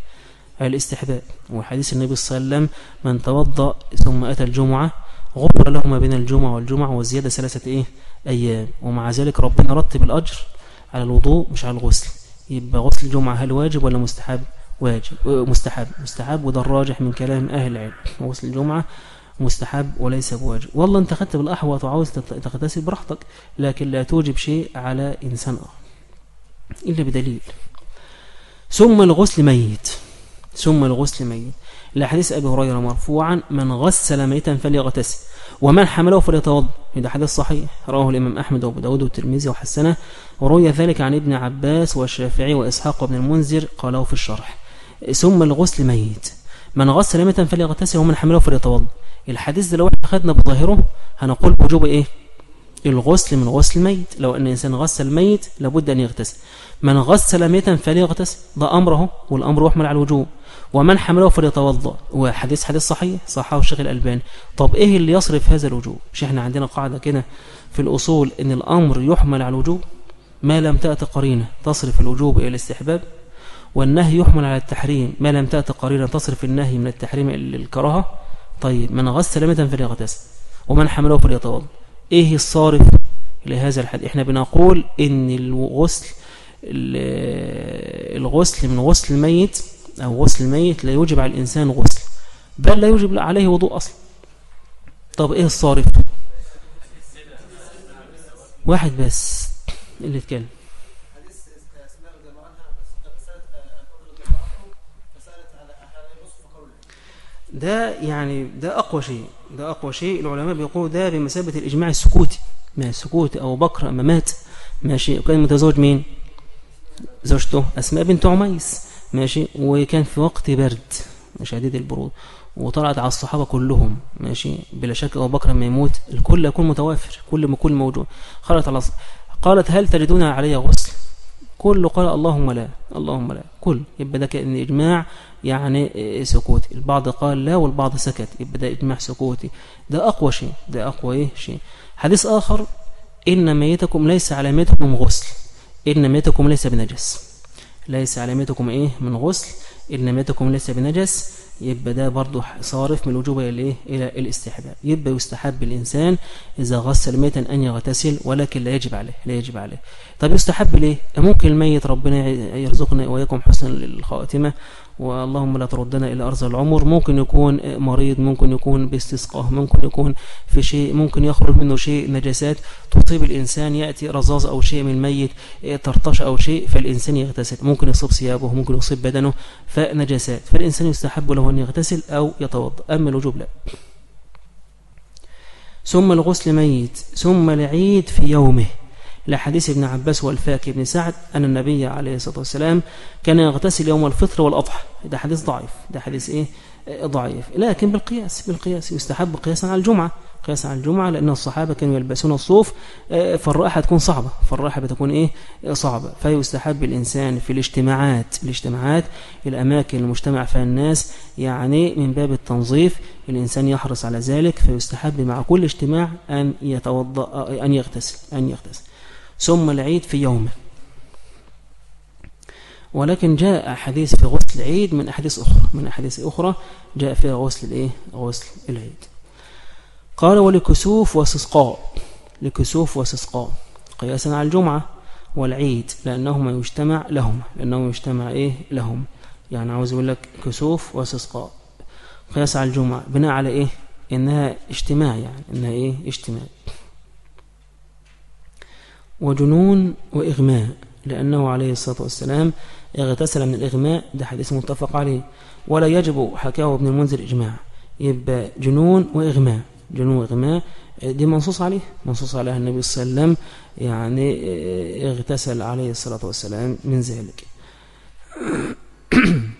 الاستحباب. وحديث النبي صلى الله عليه وسلم من توضأ ثم أتى الجمعة غفر له ما بين الجمعة والجمعة والزيادة ثلاثة إيه؟ أيام. ومع ذلك ربنا رتب الأجر على الوضوء مش على الغسل. يبقى غسل الجمعة هل واجب ولا مستحب؟ واجب. مستحب. مستحب وده الراجح من كلام أهل العلم. غسل الجمعة مستحب وليس بواجب. والله أنت خدت بالأحوط وعاوز تغتسل براحتك لكن لا توجب شيء على إنسان آخر. إلا بدليل. ثم الغسل ميت. ثم الغسل ميت. لحديث أبي هريرة مرفوعا من غسل ميتا فليغتسل. ومن حمله فليتوضأ. هذا حديث صحيح رواه الإمام أحمد وأبو داود والترمذي وحسنه. وروي ذلك عن ابن عباس والشافعي وإسحاق وابن المنذر قالوا في الشرح. ثم الغسل ميت. من غسل ميتا فليغتسل ومن حمله فليتوضأ. الحديث ده لو إحنا خدنا بظاهره هنقول وجوب إيه؟ الغسل من غسل الميت. لو أن انسان غسل ميت لابد أن يغتسل. من غسل ميتا فليغتسل. ده أمر والأمر يحمل على الوجوب. ومن حمله فليتوضأ. وحديث حديث صحيح صححه الشيخ الألباني. طب إيه اللي يصرف هذا الوجوب؟ مش إحنا عندنا قاعدة كده في الأصول إن الأمر يحمل على الوجوب. ما لم تأتي قرينة تصرف الوجوب إلى الاستحباب. والنهي يحمل على التحريم. ما لم تأتي قرينة تصرف النهي من التحريم إلى الكراهة. طيب من غسل ميتا فليغتسل. ومن حمله فليتوضأ. إيه الصارف لهذا الحديث؟ إحنا بنقول إن الغسل الغسل من غسل الميت أو غسل الميت لا يوجب على الإنسان غسل بل لا يوجب عليه وضوء أصلا. طب إيه الصارف؟ واحد بس اللي اتكلم ده يعني ده أقوى شيء ده أقوى شيء. العلماء بيقولوا ده بمثابة الإجماع السكوتي. ما السكوت أبو بكر أما مات ماشي. وكان متزوج مين؟ زوجته أسماء بنت عميس ماشي؟ وكان في وقت برد شديد البرودة. وطلعت على الصحابة كلهم ماشي؟ بلا شك أبو بكر لما يموت الكل يكون متوافر كل يكون موجود. خرجت على قالت هل تجدون علي غسل؟ كل قال اللهم لا اللهم لا. كل يبقى ده كان إجماع يعني سكوتي البعض قال لا والبعض سكت يبقى ده إجماع سكوتي. ده أقوى شيء ده أقوى إيه شيء. حديث آخر إن ميتكم ليس على ميتكم غسل. إن ميتكم ليس بنجس. ليس على ميتكم إيه؟ من غسل. إن ميتكم ليس بنجس. يبقى ده برضه صارف من الوجوب إلى إيه؟ إلى الاستحباب. يبقى يستحب الإنسان إذا غسل ميتا أن يغتسل ولكن لا يجب عليه لا يجب عليه. طب يستحب ليه؟ ممكن الميت ربنا يرزقنا وإياكم حسن الخاتمة واللهم لا تردنا إلى أرض العمر. ممكن يكون مريض ممكن يكون باستسقاء ممكن يكون في شيء ممكن يخرج منه شيء نجاسات تصيب الإنسان يأتي رزاز أو شيء من الميت ترطش أو شيء فالإنسان يغتسل. ممكن يصيب ثيابه ممكن يصيب بدنه فنجاسات. فالإنسان يستحب له أن يغتسل أو يتوضأ. أما الوجوب لا. ثم الغسل ميت ثم العيد في يومه. لحديث ابن عباس والفاكي بن سعد أن النبي عليه الصلاة والسلام كان يغتسل يوم الفطر والأضحى. ده حديث ضعيف. ده حديث إيه؟ ضعيف. لكن بالقياس بالقياس. يستحب قياسا على الجمعة. قياسا على الجمعة لأن الصحابة كانوا يلبسون الصوف. آه، فالرائحة تكون صعبة. فالرائحة بتكون إيه؟ صعبة. فيستحب الإنسان في الاجتماعات الاجتماعات الأماكن المجتمع فيها الناس. يعني من باب التنظيف الإنسان يحرص على ذلك. فيستحب مع كل اجتماع أن يتوضأ أن يغتسل أن يغتسل. ثم العيد في يومه. ولكن جاء حديث في غسل العيد من أحاديث أخرى من أحاديث أخرى جاء فيها غسل الإيه غسل العيد. قال ولكسوف واستسقاء لكسوف واستسقاء قياسا على الجمعة والعيد لأنهما يجتمع لهما لأنهما يجتمع إيه؟ لهم. يعني عاوز أقول لك كسوف واستسقاء قياس على الجمعة بناء على إيه؟ إنها اجتماع يعني إنها إيه؟ اجتماع. وجنون وإغماء لأنه عليه الصلاة والسلام اغتسل من الإغماء ده حديث متفق عليه. ولا يجب حكاه ابن المنذر إجماع. يبقى جنون وإغماء. جنون وإغماء دي منصوص عليه؟ منصوص عليها النبي صلى الله عليه وسلم يعني اغتسل عليه الصلاة والسلام من ذلك.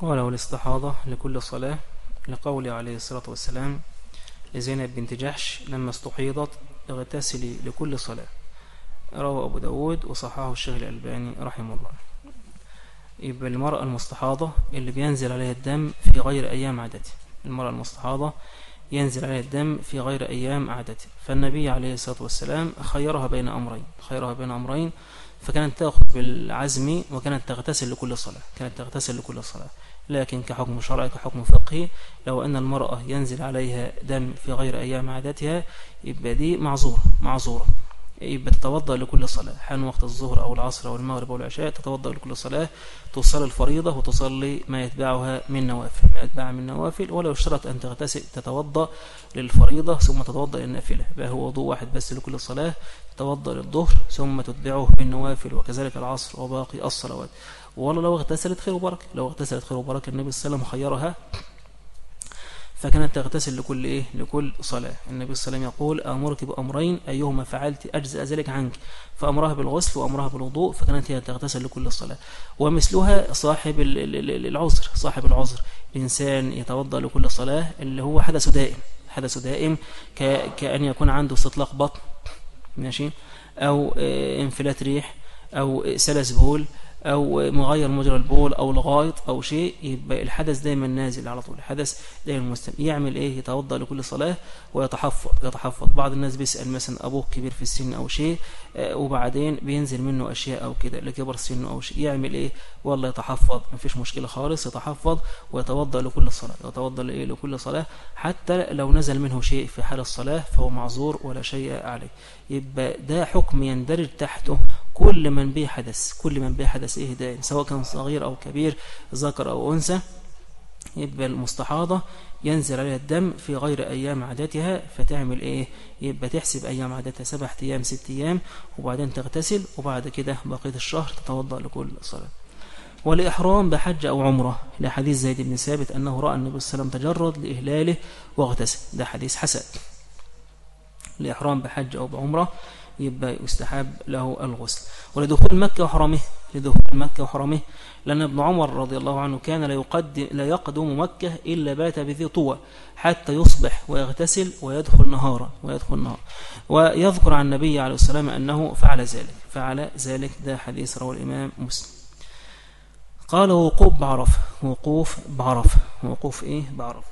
قال والاستحاضة لكل صلاة لقول عليه الصلاة والسلام لزينب بنت جحش لما استحيضت اغتسلي لكل صلاة. روى أبو داود وصححه الشيخ الألباني رحمه الله. يبقى المرأة المستحاضة اللي بينزل عليها الدم في غير أيام عادته المرأة المستحاضة ينزل عليها الدم في غير أيام عادته. فالنبي عليه الصلاة والسلام خيرها بين أمرين خيرها بين أمرين فكانت تأخذ بالعزم وكانت تغتسل لكل صلاة كانت تغتسل لكل صلاة. لكن كحكم شرعي كحكم فقهي لو أن المرأة ينزل عليها دم في غير أيام عادتها يبقى دي معذورة معذورة. يبقى تتوضأ لكل صلاة. حان وقت الظهر أو العصر أو المغرب أو العشاء تتوضأ لكل صلاة. تصلي الفريضة وتصلي ما يتبعها من نوافل. ما يتبعها من نوافل ولا يشترط أن تغتسل تتوضأ للفريضة ثم تتوضأ للنافلة. يبقى هو وضوء واحد بس لكل صلاة. تتوضأ للظهر ثم تتبعه بالنوافل وكذلك العصر وباقي الصلوات. ولا لو اغتسلت خير وبركة. لو اغتسلت خير وبركة النبي صلى الله عليه وسلم خيرها فكانت تغتسل لكل إيه؟ لكل صلاة. النبي صلى الله عليه وسلم يقول أمرك بأمرين أيهما فعلت أجزأ ذلك عنك. فأمرها بالغسل وأمرها بالوضوء فكانت هي تغتسل لكل صلاة. ومثلها صاحب ال- ال- ال- العذر صاحب العذر. الإنسان يتوضأ لكل صلاة اللي هو حدث دائم. حدث دائم كأن يكون عنده استطلاق بطن ماشي؟ أو آه، انفلات ريح أو آه، سلس بول أو مغير مجرى البول أو الغائط أو شيء يبقى الحدث دايما نازل على طول. الحدث دايما مستمر. يعمل إيه؟ يتوضأ لكل صلاة ويتحفظ يتحفظ. بعض الناس بيسأل مثلا أبوه كبير في السن أو شيء آه، وبعدين بينزل منه أشياء أو كده لكبر سنه أو شيء. يعمل إيه؟ والله يتحفظ. مفيش مشكلة خالص يتحفظ ويتوضأ لكل صلاة. يتوضأ لإيه؟ لكل صلاة. حتى لو نزل منه شيء في حال الصلاة فهو معذور ولا شيء عليه. يبقى ده حكم يندرج تحته كل من به حدث كل من به حدث إيه دائم سواء كان صغير أو كبير ذكر أو أنثى يبقى المستحاضة ينزل عليها الدم في غير أيام عادتها فتعمل إيه؟ يبقى تحسب أيام عادتها سبعة أيام ست أيام وبعدين تغتسل وبعد كده بقية الشهر تتوضأ لكل صلاة. والإحرام بحج أو عمرة. لحديث زيد بن ثابت أنه رأى النبي صلى الله عليه وسلم تجرد لإهلاله واغتسل. ده حديث حسن. الإحرام بحج أو بعمرة يبقى يستحب له الغسل. ولدخول مكة وحرمه لدخول مكة وحرمه. لأن ابن عمر رضي الله عنه كان لا يقدم, لا يقدم مكة إلا بات بذي طوى حتى يصبح ويغتسل ويدخل نهارا ويدخل نهارا. ويذكر عن النبي عليه السلام أنه فعل ذلك فعل ذلك. ده حديث رواه الإمام مسلم. قال وقوف بعرفة. وقوف بعرفة. وقوف إيه؟ بعرفة.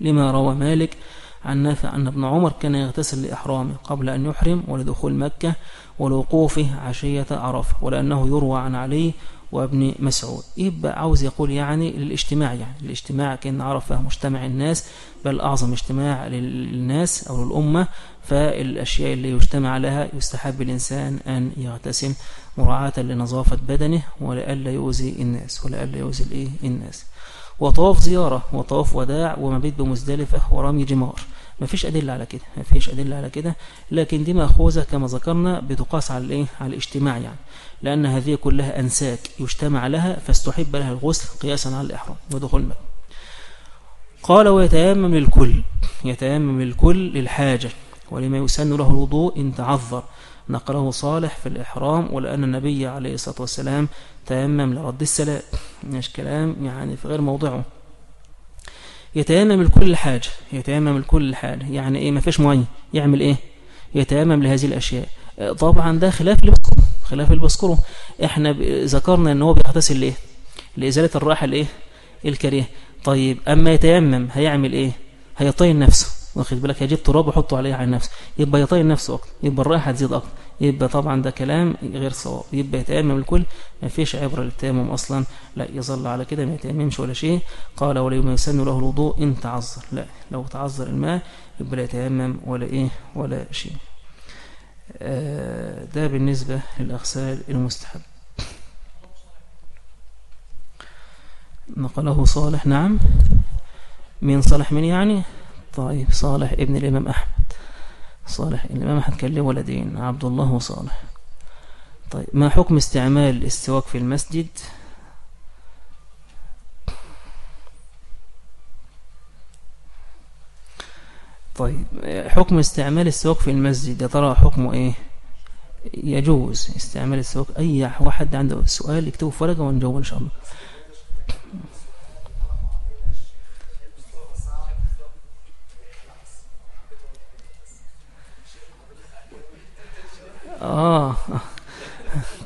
لما روى مالك عن نافع أن ابن عمر كان يغتسل لإحرامه قبل أن يحرم ولدخول مكة ولوقوفه عشية عرفة ولأنه يروى عن علي وابن مسعود. يبقى عاوز يقول يعني للاجتماع يعني الاجتماع كأن عرفة مجتمع الناس بل أعظم اجتماع للناس أو للأمة فالأشياء اللي يجتمع لها يستحب الإنسان أن يغتسل مراعاة لنظافة بدنه ولألا يؤذي الناس ولألا يؤذي الناس. وطواف زيارة وطواف وداع ومبيت بمزدلفة ورمي جمار. ما فيش أدلة على كده ما فيش أدلة على كده. لكن دي مأخوذة كما ذكرنا بتقاس على الإيه؟ على الاجتماع يعني. لأن هذه كلها أنساك يجتمع لها فاستحب لها الغسل قياسا على الإحرام ودخول مكة قال ويتيمم للكل يتيمم للكل للحاجة ولما يسن له الوضوء إن تعذر. نقله صالح في الإحرام ولأن النبي عليه الصلاة والسلام تيمم لرد السلام. مش كلام يعني في غير موضعه يتيمم لكل حاجة. يتيمم لكل حاجة. يعني إيه؟ ما فيش مية. يعمل إيه؟ يتيمم لهذه الأشياء. طبعا ده خلاف اللي بذكره خلاف اللي بذكره إحنا ذكرنا إن هو بيغتسل ليه؟ لإزالة الراحة الإيه؟ الكريه. طيب أما يتيمم هيعمل إيه؟ هيطين نفسه. واخد بالك؟ هيجيب تراب ويحطه عليه على نفسه يبقى يطين نفسه أكتر يبقى الراحة هتزيد أكتر. يبقى طبعا ده كلام غير صواب. يبقى يتيمم الكل. ما فيش عبرة للتيمم أصلا. لا يظل على كده ما يتيممش ولا شيء. قال ولا يسن له الوضوء إن تعذر. لا لو تعذر الماء يبقى لا يتيمم ولا إيه ولا شيء. آه ده بالنسبة للأغسال المستحب. نقله صالح. نعم. من صالح من يعني؟ طيب صالح ابن الإمام أحمد. صالح الإمام أحمد كان له ولدين عبد الله وصالح. طيب ما حكم استعمال الاستواك في المسجد؟ طيب حكم استعمال السواك في المسجد يا ترى حكمه إيه؟ يجوز استعمال السواك؟ أي واحد عنده سؤال يكتبه في ورقة ونجاوب إن شاء الله. آه.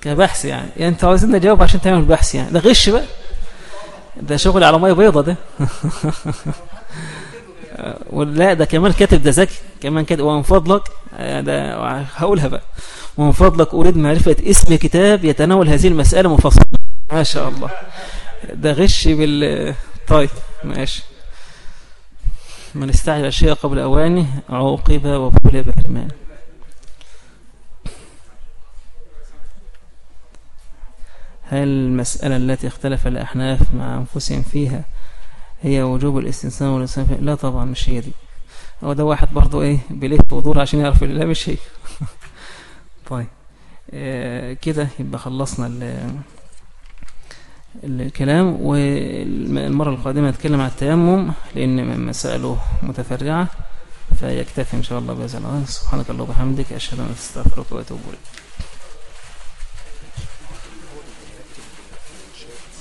كبحث يعني. يعني أنت عاوزين نجاوب عشان تعمل بحث يعني. ده غش بقى. ده شغل على مية بيضة ده. ولا ده كمان كاتب ده ذكي. كمان كاتب ومن فضلك ده هقولها بقى. ومن فضلك أريد معرفة اسم كتاب يتناول هذه المسألة مفصلا ما شاء الله. ده غش بال. طيب ماشي. من استعجل الشيء قبل أوانه عوقب وبلي بحرمان هل المسألة التي اختلف الأحناف مع أنفسهم فيها هي وجوب الاستنسان فيها؟ لا طبعا مش هي دي. هو ده واحد برضو إيه بلف ودور عشان يعرف لا مش هي طيب. آه كده يبقى خلصنا الكلام. والمرة القادمة نتكلم عن التيمم لأن مسائله متفرعة فيكتفي إن شاء الله بهذا الأمر سبحانك اللهم وبحمدك أشهد أن أستغفرك وأتوب إليك.